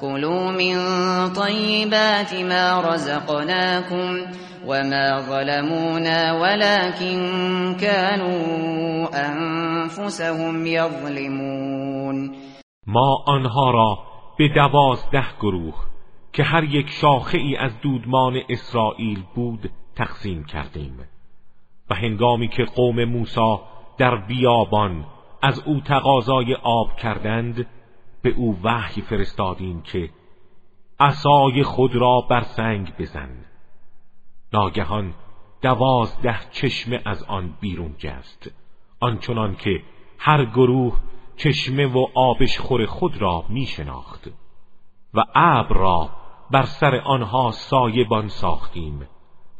كلوا من طيبات ما رزقناكم وما ظلمونا ولكن كانوا انفسهم يظلمون ما آنها را به دوازده گروه که هر یک شاخه ای از دودمان اسرائیل بود تقسیم کردیم و هنگامی که قوم موسی در بیابان از او تقاضای آب کردند به او وحی فرستادیم که عصای خود را بر سنگ بزن. ناگهان دوازده چشمه از آن بیرون جست آنچنان که هر گروه چشمه و آبش خور خود را می شناخت و ابر را بر سر آنها سایبان ساختیم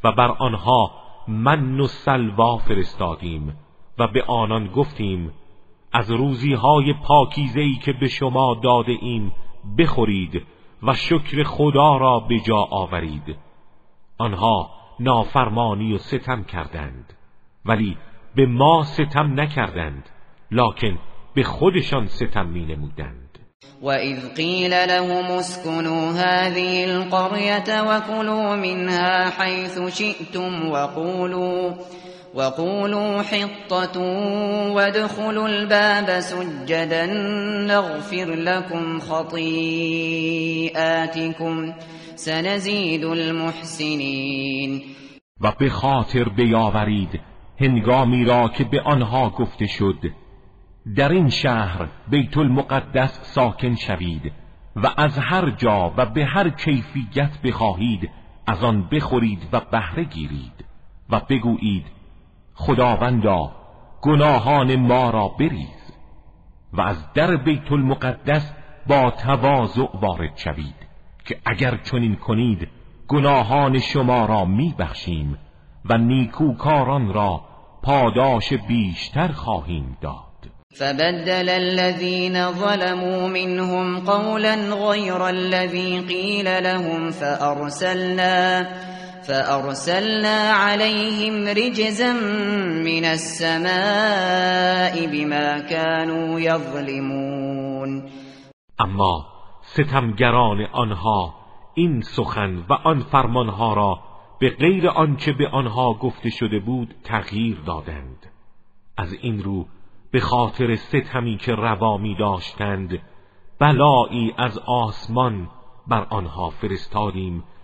و بر آنها من و سلوا فرستادیم و به آنان گفتیم از روزی های پاکیزهی که به شما داده ایم بخورید و شکر خدا را به جا آورید. آنها نافرمانی و ستم کردند ولی به ما ستم نکردند لکن به خودشان ستم می نمودند اذ قیل لهم اسکنوا هذه القرية وكلوا منها حيث شئتم وقولوا وقولوا حطة وادخلوا الباب سجدا نغفر لكم خطيئاتكم سنزيد المحسنين. و به خاطر بیاورید هنگامی را که به آنها گفته شد در این شهر بیت المقدس ساکن شوید و از هر جا و به هر کیفیت بخواهید از آن بخورید و بهره گیرید و بگویید خداوندا گناهان ما را بریز و از در بیت المقدس با تواضع وارد شوید که اگر چنین کنید گناهان شما را میبخشیم و نیکوکاران را پاداش بیشتر خواهیم داد. فبدل الذين ظلموا منهم قولا غير الذي قيل لهم فأرسلنا فأرسلنا عليهم رجزا من السماء بما كانوا يظلمون. اما ستمگران آنها این سخن و آن فرمانها را به غیر آنچه به آنها گفته شده بود تغییر دادند. از این رو به خاطر ستمی که روا می داشتند بلایی از آسمان بر آنها فرستادیم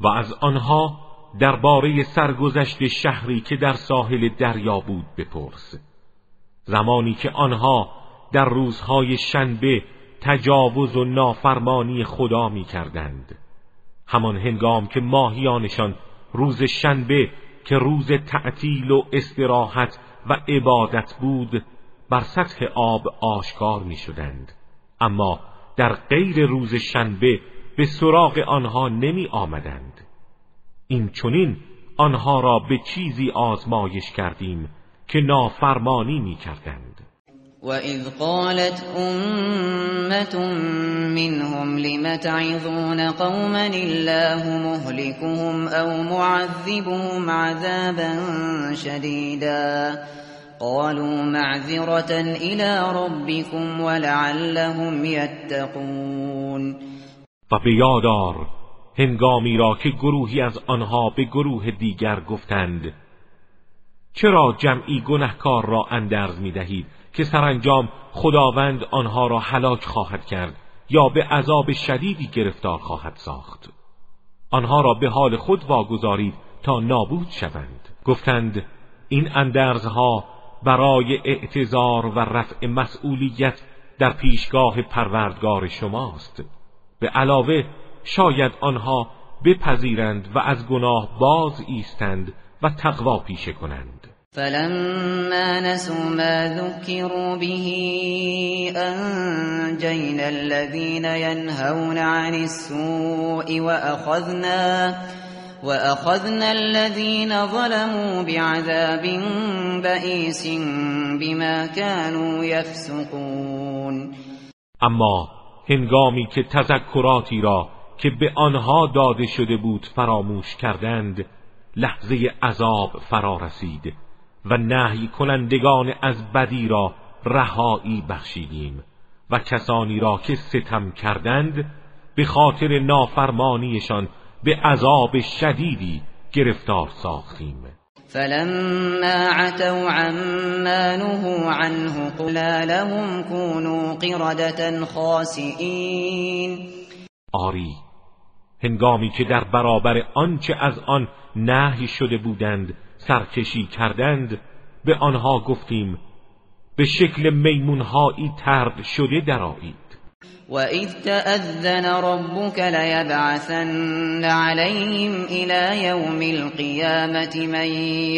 و از آنها درباره سرگذشت شهری که در ساحل دریا بود بپرس. زمانی که آنها در روزهای شنبه تجاوز و نافرمانی خدا می کردند همان هنگام که ماهیانشان روز شنبه که روز تعطیل و استراحت و عبادت بود بر سطح آب آشکار می شدند اما در غیر روز شنبه به سراغ آنها نمی آمدند. این چونین آنها را به چیزی آزمایش کردیم که نافرمانی می کردند. وَإِذْ قَالَتْ أُمَّةٌ مِّنْهُمْ لِمَ تَعِظُونَ قَوْمًا اللَّهُ مُهْلِكُهُمْ أَوْ مُعَذِّبُهُمْ عَذَابًا شَدِيدًا؟ قَالُوا مَعْذِرَةً إِلَى رَبِّكُمْ وَلَعَلَّهُمْ يَتَّقُونَ. و به یادار هنگامی را که گروهی از آنها به گروه دیگر گفتند چرا جمعی گنهکار را اندرز می دهید که سرانجام خداوند آنها را هلاک خواهد کرد یا به عذاب شدیدی گرفتار خواهد ساخت؟ آنها را به حال خود واگذارید تا نابود شوند. گفتند این اندرزها برای اعتظار و رفع مسئولیت در پیشگاه پروردگار شماست. به علاوه شاید آنها بپذیرند و از گناه باز ایستند و تقوا پیشه کنند. فلما نسوا ما ذكروا به أنجينا الذين ينهون عن السوء وأخذنا وأخذنا الذين ظلموا بعذاب بئيس بما كانوا يفسقون اما هنگامی که تذکراتی را که به آنها داده شده بود فراموش کردند لحظه عذاب فرا رسید و نهی کنندگان از بدی را رهایی بخشیدیم و کسانی را که ستم کردند به خاطر نافرمانیشان به عذاب شدیدی گرفتار ساختیم. فلما عتوا عما نهوا عنه قلا لهم كونوا قردة خاسئین آری هنگامی که در برابر آنچه از آن نهی شده بودند سرکشی کردند به آنها گفتیم به شکل میمونهایی ترد شده درآیید. وَإِذْ تَأَذَّنَ رَبُّكَ لَيَبْعَثَنَّ عَلَيْهِمْ إِلَى يَوْمِ الْقِيَامَةِ مَن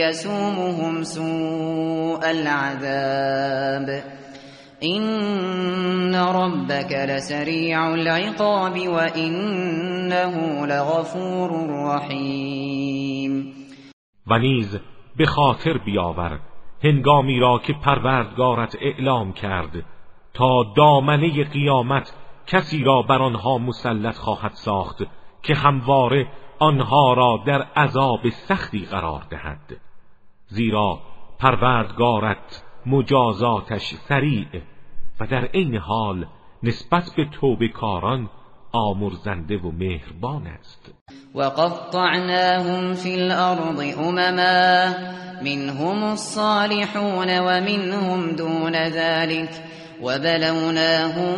يَسُومُهُمْ سُوءَ الْعَذَابِ إِنَّ رَبَّكَ لَسَرِيعُ الْعِقَابِ وَإِنَّهُ لَغَفُورٌ رَّحِيمٌ و نیز به خاطر بیاور هنگامی را که پروردگارت اعلام کرد. تا دامنه قیامت کسی را بر آنها مسلط خواهد ساخت که همواره آنها را در عذاب سختی قرار دهد. زیرا پروردگارت مجازاتش سریع و در عین حال نسبت به توبه کاران آمرزنده و مهربان است. وقطعناهم في الأرض أمما منهم الصالحون ومنهم دون ذلك وبلوناهم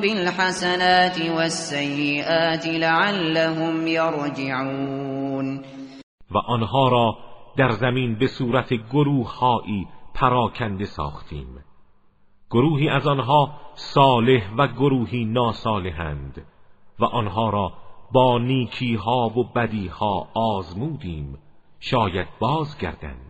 بالحسنات والسيئات لعلهم يرجعون. و آنها را در زمین به صورت گروههایی پراکنده ساختیم. گروهی از آنها صالح و گروهی ناصالحند و آنها را با نیکی ها و بدی ها آزمودیم. شاید بازگردند.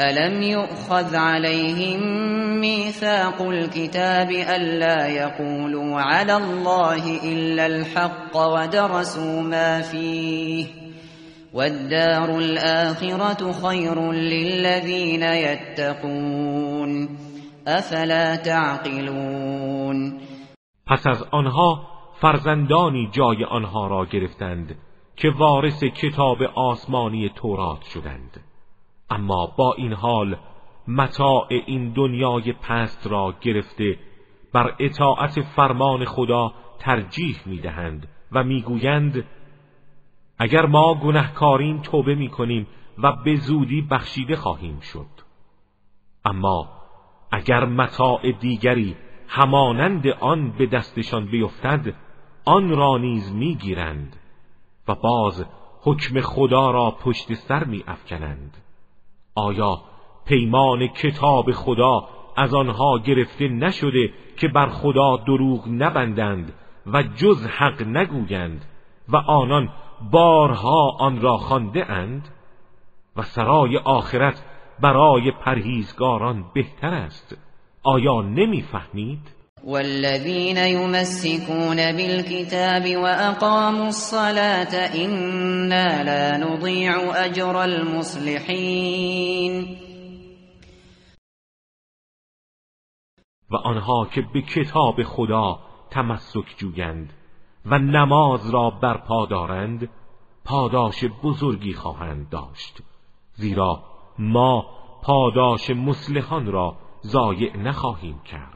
ألم يؤخذ عليهم ميثاق الكتاب ألا يقولوا على الله إلا الحق ودرسوا ما فيه والدار الآخرة خير للذين يتقون افلا تعقلون پس از آنها فرزندانی جای آنها را گرفتند که وارث کتاب آسمانی تورات شدند. اما با این حال متاع این دنیای پست را گرفته بر اطاعت فرمان خدا ترجیح می‌دهند و می‌گویند اگر ما گنهکاریم توبه می‌کنیم و به زودی بخشیده خواهیم شد. اما اگر متاع دیگری همانند آن به دستشان بیفتد آن را نیز می‌گیرند و باز حکم خدا را پشت سر می افکنند آیا پیمان کتاب خدا از آنها گرفته نشده که بر خدا دروغ نبندند و جز حق نگویند و آنان بارها آن را خانده اند؟ و سرای آخرت برای پرهیزگاران بهتر است. آیا نمی‌فهمید؟ والذین یمسکون بالکتاب واقاموا الصلاة إنا لا نضيع اجر المصلحین و آنها که به کتاب خدا تمسک جویند و نماز را برپا دارند پاداش بزرگی خواهند داشت. زیرا ما پاداش مسلحان را ضایع نخواهیم کرد.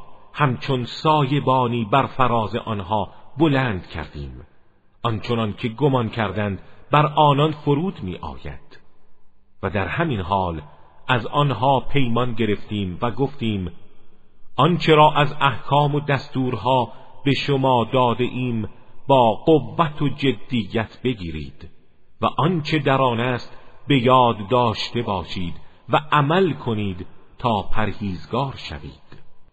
همچون سایبانی بر فراز آنها بلند کردیم. آنچنان که گمان کردند بر آنان فرود می آید و در همین حال از آنها پیمان گرفتیم و گفتیم آنچه را از احکام و دستورها به شما داده ایم با قوت و جدیت بگیرید و آنچه در آن است به یاد داشته باشید و عمل کنید تا پرهیزگار شوید.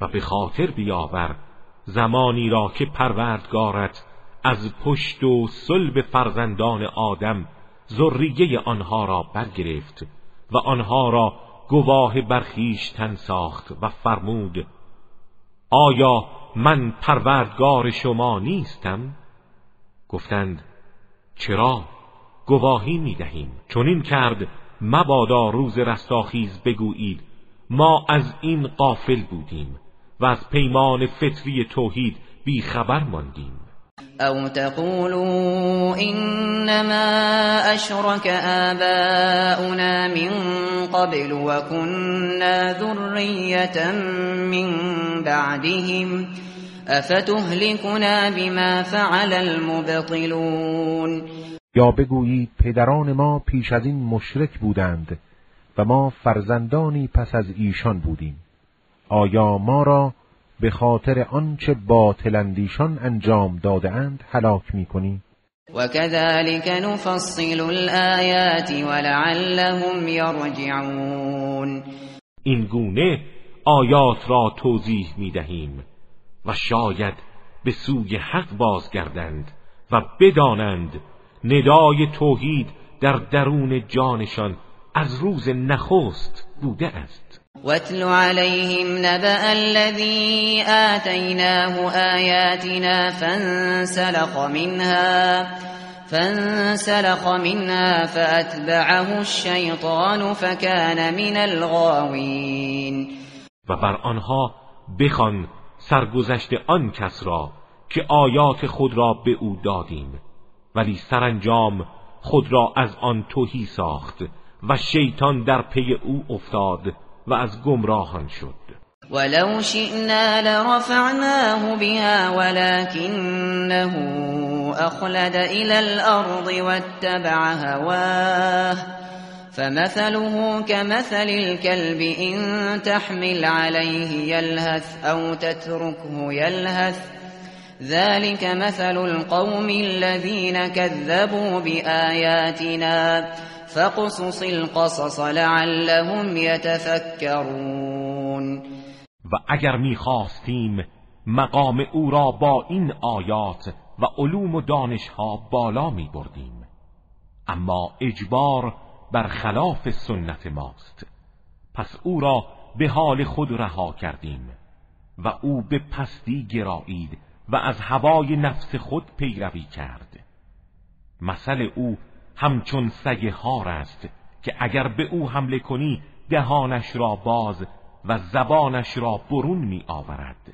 و به خاطر بیاور زمانی را که پروردگارت از پشت و صلب فرزندان آدم ذریه آنها را برگرفت و آنها را گواه برخیشتن ساخت و فرمود آیا من پروردگار شما نیستم؟ گفتند چرا؟ گواهی می دهیم چون این کرد مبادا روز رستاخیز بگویید ما از این قافل بودیم و از پیمان فطری توحید بی خبر ماندیم. او تقولوا انما اشرك آباؤنا من قبل وكنا ذرية من بعدهم افتهلكنا بما فعل المبطلون. یا بگویید پدران ما پیش از این مشرک بودند و ما فرزندانی پس از ایشان بودیم. آیا ما را به خاطر آنچه باطلندیشان انجام داده اند هلاک می کنی؟ و كذلك نفصل الآیات ولعلهم یرجعون این گونه آیات را توضیح می دهیم و شاید به سوی حق بازگردند و بدانند ندای توحید در درون جانشان از روز نخست بوده است واتل عليهم نبأ الذي آتيناه آياتنا فانسلخ منها فانسلخ منها فأتبعه الشيطان فكان من الغاوين. و بر آنها بخوان سرگذشت آن کس را که آیات خود را به او دادیم ولی سرانجام خود را از آن توهی ساخت و شیطان در پی او افتاد. و از گمراهان شد. ولو شئنا لرفعناه بها ولكنه أخلد إلى الأرض واتبع هواه. فمثله كمثل الكلب إن تحمل عليه يلهث أو تتركه يلهث. ذلك مثل القوم الذين كذبوا بآياتنا. فقصص القصص لعلهم يتفكرون. و اگر می‌خواستیم مقام او را با این آیات و علوم و دانشها بالا می بردیم اما اجبار بر خلاف سنت ماست. پس او را به حال خود رها کردیم و او به پستی گرایید و از هوای نفس خود پیروی کرد. مثل او همچون سگ هار است که اگر به او حمله کنی دهانش را باز و زبانش را برون می آورد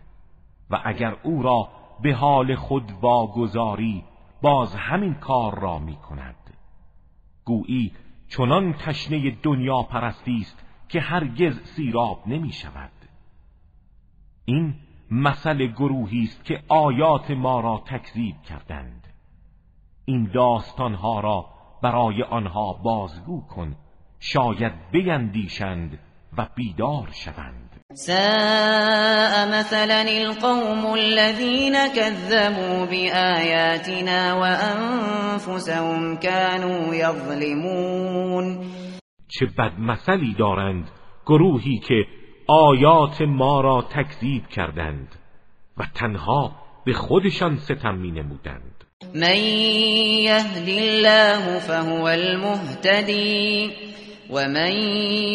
و اگر او را به حال خود واگذاری باز همین کار را می کند گویی چنان تشنه دنیا پرستی است که هرگز سیراب نمی شود این مثل گروهی است که آیات ما را تکذیب کردند. این داستانها را برای آنها بازگو کن. شاید بیندیشند و بیدار شوند. ساء مثلا القوم الذين كذبوا بآياتنا وأنفسهم كانوا يظلمون. چه بد مثلی دارند گروهی که آیات ما را تکذیب کردند و تنها به خودشان ستم می نمودند من یهد الله فهو المهتدی ومن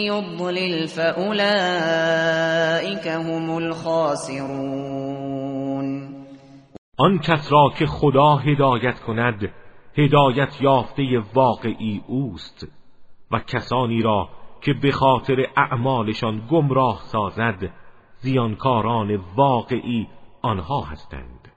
يضلل فأولئك هم الخاسرون. آن کس را که خدا هدایت کند هدایت یافته واقعی اوست و کسانی را که به خاطر اعمالشان گمراه سازد زیانکاران واقعی آنها هستند.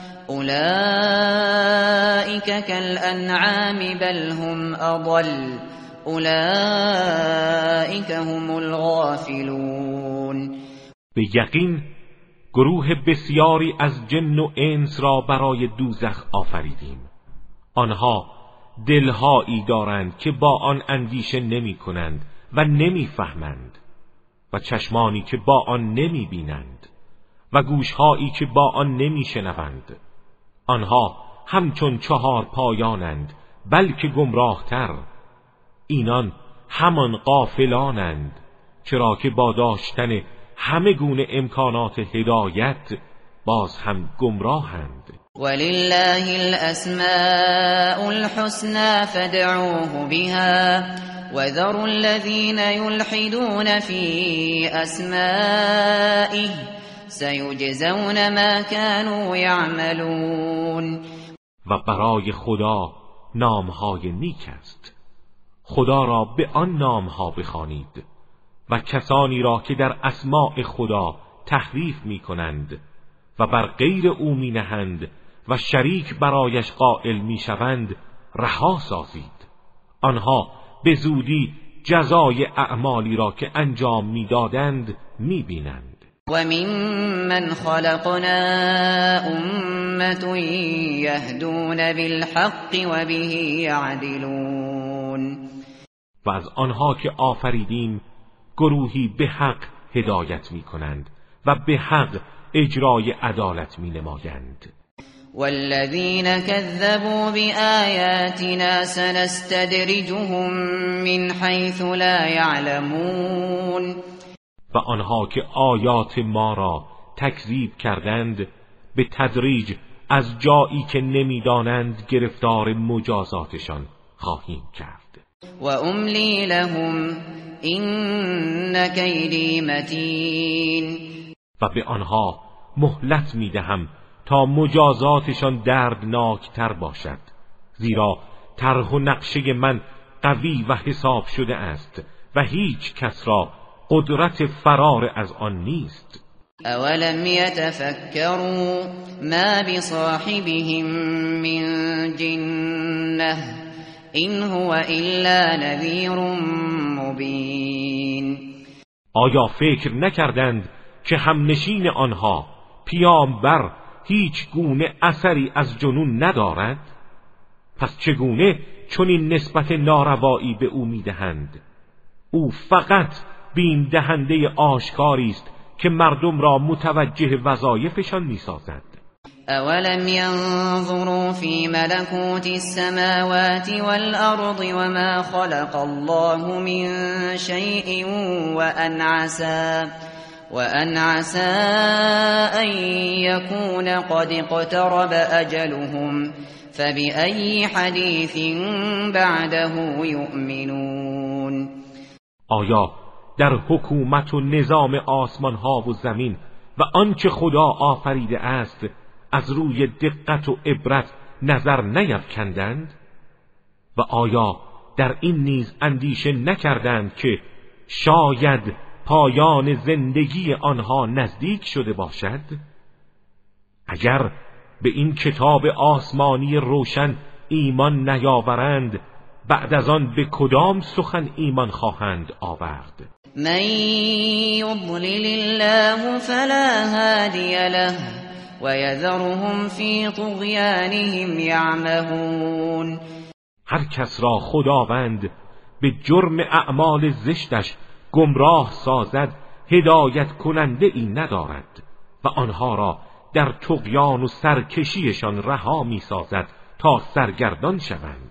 أولئك كالأنعام بل هم أضل أولئك هم الغافلون به یقین گروه بسیاری از جن و انس را برای دوزخ آفریدیم. آنها دلهایی دارند که با آن اندیشه نمی کنند و نمی‌فهمند و چشمانی که با آن نمی بینند و گوشهایی که با آن نمی شنوند آنها همچون چهار پایانند بلکه گمراهتر. اینان همان قافلانند چرا که با داشتن همه گونه امکانات هدایت باز هم گمراهند. ولله الأسماء الحسنى فادعوه بها وذروا الذين يلحدون في أسمائه سيجزون ما كانوا يعملون. و برای خدا نامهای نیک است. خدا را به آن نامها بخوانید و کسانی را که در اسماع خدا تحریف می کنند و بر غیر او می نهند و شریک برایش قائل می‌شوند رها سازید. آنها به زودی جزای اعمالی را که انجام می‌دادند می‌بینند. و من خلقنا امت یهدون بالحق و به یعدلون و از آنها که آفریدیم گروهی به حق هدایت می کنند و به حق اجرای عدالت می نمایند والذين كذبوا بآياتنا سنستدرجهم من حيث لا يعلمون و آنها که آیات ما را تکذیب کردند به تدریج از جایی که نمی‌دانند گرفتار مجازاتشان خواهیم کرد. و املی لهم این کیدی متین. و به آنها مهلت می‌دهم تا مجازاتشان دردناکتر باشد. زیرا طرح و نقشه من قوی و حساب شده است و هیچ کس را قدرت فرار از آن نیست. اولم يتفكروا ما بصاحبهم من جنه این هو الا نذیر مبین آیا فکر نکردند که همنشین آنها پیامبر هیچ گونه اثری از جنون ندارد؟ پس چگونه چون این نسبت ناروایی به او می‌دهند؟ او فقط بین دهنده آشکاری است که مردم را متوجه وظایفشان می‌سازد. اولم ينظروا في ملكوت السماوات والأرض وما خلق الله من شيء وأن عسى وأن عسى أن يكون قد اقترب أجلهم فبأي حديث بعده يؤمنون. آیا در حکومت و نظام آسمان ها و زمین و آنچه خدا آفریده است از روی دقت و عبرت نظر نیفکندند؟ و آیا در این نیز اندیشه نکردند که شاید پایان زندگی آنها نزدیک شده باشد؟ اگر به این کتاب آسمانی روشن ایمان نیاورند بعد از آن به کدام سخن ایمان خواهند آورد؟ من یضلل الله فلا هادی له ويذرهم في طغيانهم يعمهون. هر کس را خداوند به جرم اعمال زشتش گمراه سازد هدایت کننده ای ندارد و آنها را در تقیان و سرکشیشان رها می سازد تا سرگردان شوند.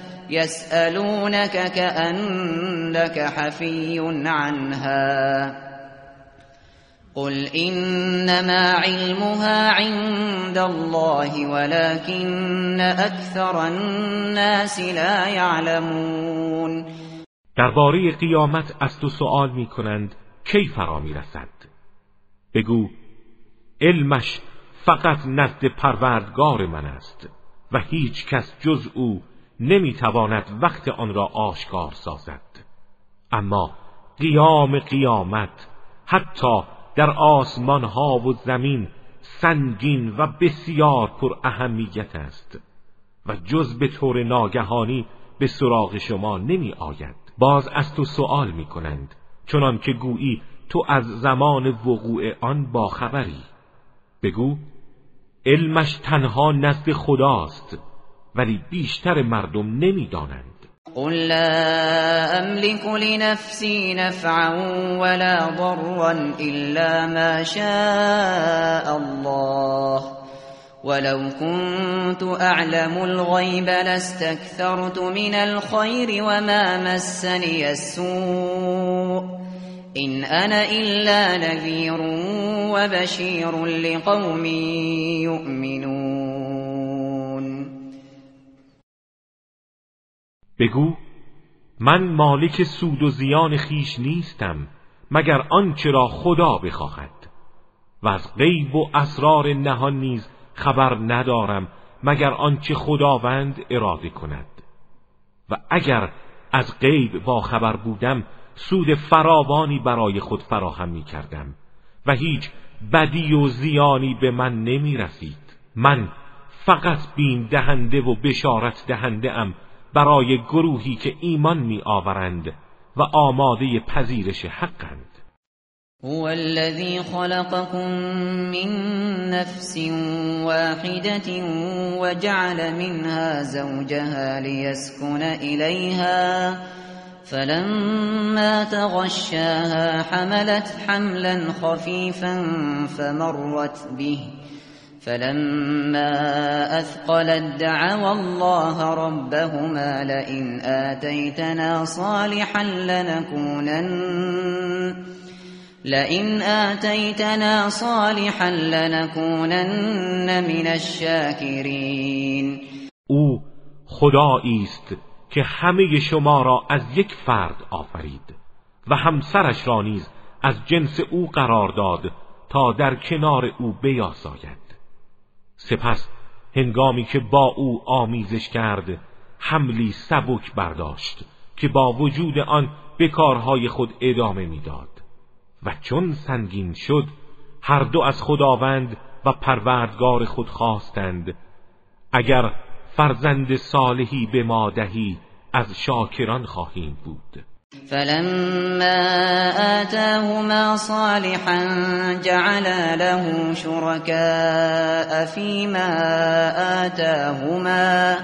يسألونك كأنك حفي عنها. قل انما علمها عند الله ولكن اكثر الناس لا يعلمون. درباره قیامت از تو سوال می کنند کی فرا می رسد بگو علمش فقط نزد پروردگار من است و هیچ کس جز او نمی‌تواند وقت آن را آشکار سازد. اما قیام قیامت حتی در آسمان ها و زمین سنگین و بسیار پر اهمیت است و جز به طور ناگهانی به سراغ شما نمی آید. باز از تو سوال می کنند چنان که گویی تو از زمان وقوع آن با خبری بگو علمش تنها نزد خداست. ولی بیشتر مردم نمیدانند. قل لا أملك لنفسي نفعا ولا ضرا إلا ما شاء الله. ولو كنت أعلم الغيب لاستكثرت من الخير وما مسني السوء. إن أنا إلا نذير وبشير لقوم يؤمنون. بگو من مالک سود و زیان خیش نیستم مگر آنچه را خدا بخواهد. و از غیب و اسرار نهان نیز خبر ندارم مگر آنچه خداوند اراده کند. و اگر از غیب با خبر بودم سود فراوانی برای خود فراهم می کردم. و هیچ بدی و زیانی به من نمی رسید. من فقط بین دهنده و بشارت دهنده ام برای گروهی که ایمان می آورند و آماده پذیرش حقند. هو الذي خلقكم من نفس واحدة وجعل منها زوجها ليسكن إليها فلما تغشاها حملت حملا خفيفا فمرت به فلما أثقلت دعوا الله ربهما لئن آتيتنا صالحا لنكونن لئن آتيتنا صالحا لنكونن من الشاكرین او خدایی است که همه شما را از یک فرد آفرید و همسرش را نیز از جنس او قرار داد تا در کنار او بیاساید سپس هنگامی که با او آمیزش کرد حملی سبک برداشت که با وجود آن به کارهای خود ادامه می‌داد. و چون سنگین شد هر دو از خداوند و پروردگار خود خواستند. اگر فرزند صالحی به ما دهی از شاکران خواهیم بود. فلما آتاهما صالحا جعل له شركاء فيما آتاهما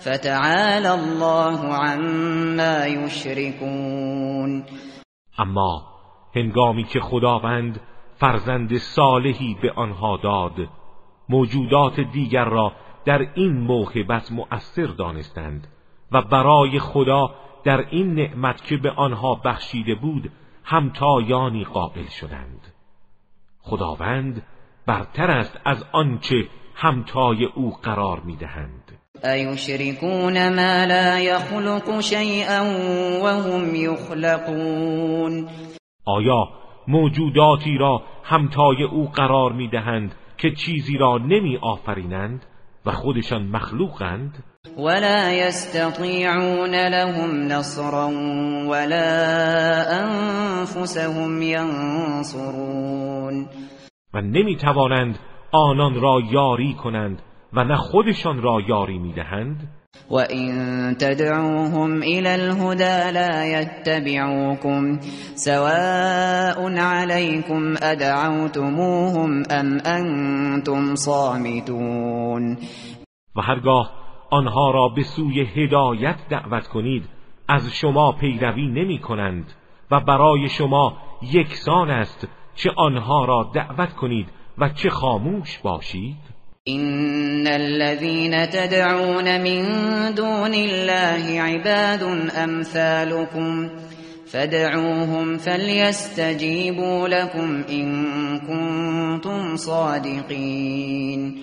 فتعالى الله عما يشركون. اما هنگامی که خداوند فرزند صالحی به آنها داد موجودات دیگر را در این موهبت مؤثر دانستند و برای خدا در این نعمت که به آنها بخشیده بود همتایانی قابل شدند. خداوند برتر است از آنچه همتای او قرار می‌دهند. ایشرکون ما لا یخلق شیئا وهم یخلقون. آیا موجوداتی را همتای او قرار می‌دهند که چیزی را نمی آفرینند و خودشان مخلوقند؟ ولا يستطيعون لهم نصرا ولا أنفسهم ينصرون. و نمی توانند آنان را یاری کنند و نه خودشان را یاری میدهند؟ وَإِن تَدْعُوهُمْ إِلَى الْهُدَى لَا يَتَّبِعُوكُمْ سَوَاءٌ عَلَيْكُمْ أَدْعَوْتُمُوهُمْ أَمْ أَنْتُمْ صَامِتُونَ. و هرگاه آنها را به سوی هدایت دعوت کنید. از شما پیروی نمی کنند و برای شما یکسان است چه آنها را دعوت کنید و چه خاموش باشید. ان الذين تدعون من دون الله عباد امثالكم فدعوهم فليستجيبوا لكم ان كنتم صادقين.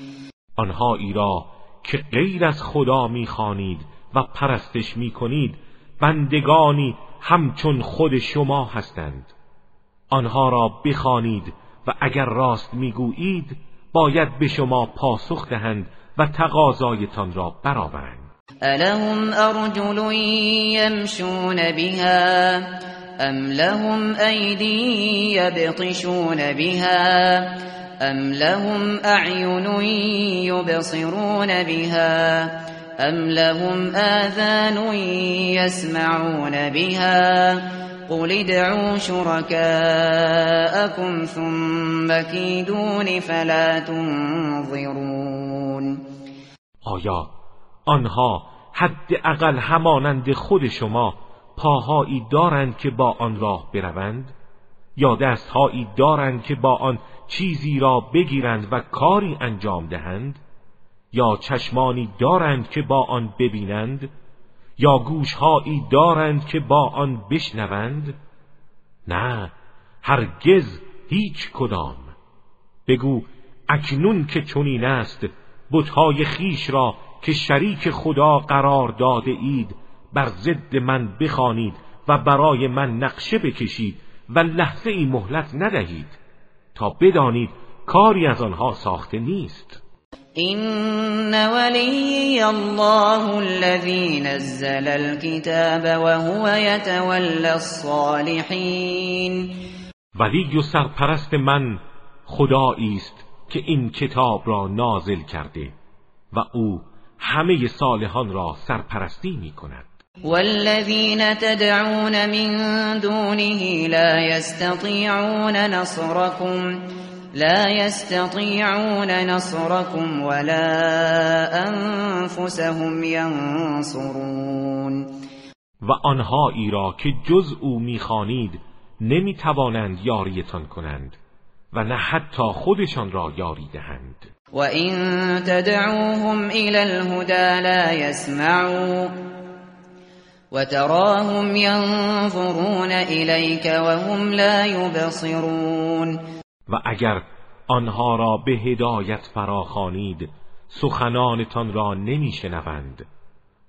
آنها را که غیر از خدا می‌خوانید و پرستش می‌کنید بندگانی همچون خود شما هستند. آنها را بخوانید و اگر راست می‌گویید باید به شما پاسخ دهند و تقاضایتان را برآورند. الهم ارجل یمشون بها ام لهم ایدی یبطشون بها ام لهم اعین یبصرون بها ام لهم آذان یسمعون بها قل ادعوا شركاءكم ثم كيدون فلا تنظرون آیا آنها حد اقل همانند خود شما پاهایی دارند که با آن راه بروند؟ یا دستهایی دارند که با آن چیزی را بگیرند و کاری انجام دهند؟ یا چشمانی دارند که با آن ببینند؟ یا گوشهایی دارند که با آن بشنوند؟ نه هرگز هیچ کدام. بگو اکنون که چنین است بتهای خیش را که شریک خدا قرار داده اید بر ضد من بخوانید و برای من نقشه بکشید و لحظه ای مهلت ندهید. تا بدانید کاری از آنها ساخته نیست. این ولی الله الذي نزل الكتاب وهو يتولى الصالحین ولی و سرپرست من خدایی است که این کتاب را نازل کرده و او همه صالحان را سرپرستی می کند والذین تدعون من دونه لا يستطيعون نصركم لا يستطيعون نصركم ولا انفسهم ينصرون. و آنهایی را که جز او می‌خوانید نمی‌توانند یاریتان کنند و نه حتی خودشان را یاری دهند. وإن تدعوهم إلى الهدى لا يسمعوا وتراهم ينظرون إليك وهم لا يبصرون. و اگر آنها را به هدایت فراخوانید سخنانتان را نمیشنوند.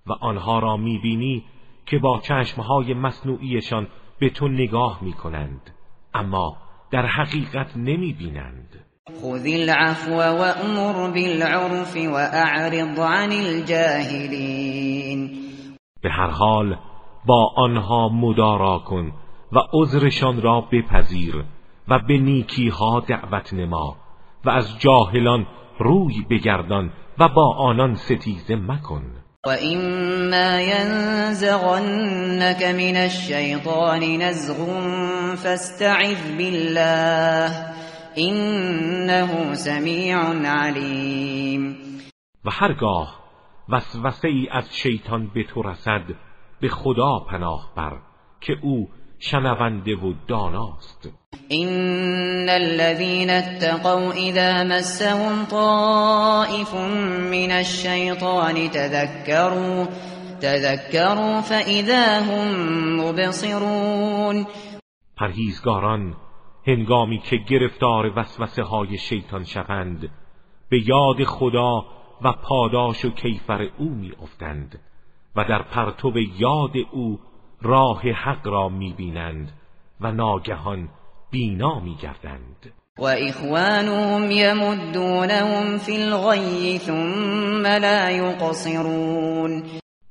و آنها را می‌بینی که با چشمهای مصنوعیشان به تو نگاه می‌کنند اما در حقیقت نمی‌بینند. خذ العفو وأمر بالعرف وأعرض عن الجاهلين به هر حال با آنها مدارا کن و عذرشان را بپذیر و به نیکی ها دعوت نما و از جاهلان روی بگردان و با آنان ستیزه مکن. و اما ینزغنك من الشیطان نزغ فاستعذ بالله انه سمیع علیم. و هرگاه وسوسه ای از شیطان به تو رسد به خدا پناه بر که او شنونده و داناست. ان الذين اتقوا اذا مسهم طائف من الشيطان تذكروا تذكروا فاذا هم مبصرون. پرهیزگاران هنگامی که گرفتار وسوسه های شیطان شوند به یاد خدا و پاداش و کیفر او می افتند و در پرتو یاد او راه حق را می بینند و ناگهان بینا می گردند و اخوانهم یمدونهم فی الغی ثم لا یقصرون.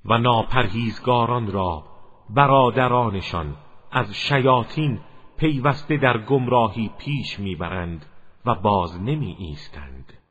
و ناپرهیزگاران را برادرانشان از شیاطین پیوسته در گمراهی پیش می‌برند و باز نمی ایستند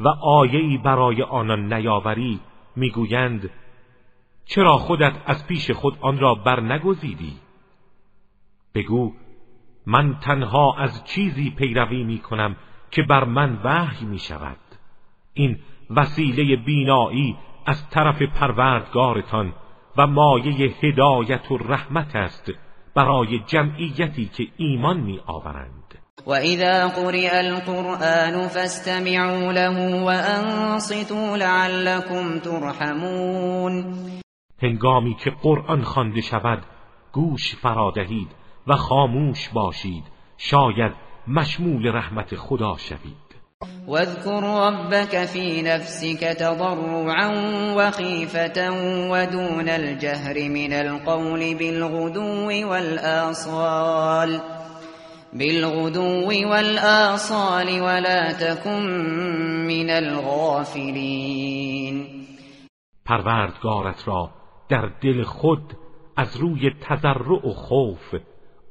و آیه‌ای برای آنان نیاوری می‌گویند چرا خودت از پیش خود آن را بر نگزیدی بگو من تنها از چیزی پیروی می کنم که بر من وحی می شود این وسیله بینایی از طرف پروردگارتان و مایه هدایت و رحمت است برای جمعیتی که ایمان می آورند و اذا قرئ القرآن فاستمعوا له وانصتوا لعلكم ترحمون. هنگامی که قرآن خوانده شود گوش فرادهید و خاموش باشید. شاید مشمول رحمت خدا شوید. واذكر ربك في نفسك تضرعا وخيفة ودون الجهر من القول بالغدو والآصال. بالغدو والآصال ولا تكن من الغافلين. پروردگارت را در دل خود از روی تضرع و خوف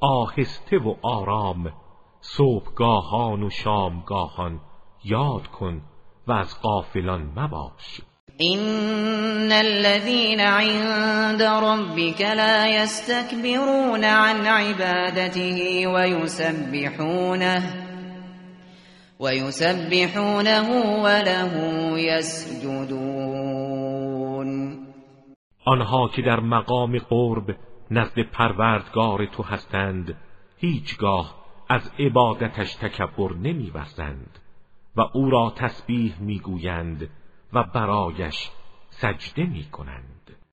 آهسته و آرام صبحگاهان و شامگاهان یاد کن و از غافلان مباش. ان الذين عند ربك لا يستكبرون عن عبادته ويسبحونه ويسبحونه وله يسجدون آنها که در مقام قرب نزد پروردگار تو هستند هیچگاه از عبادتش تکبر نمیورزند و او را تسبیح می‌گویند. و برایش سجده می‌کنند.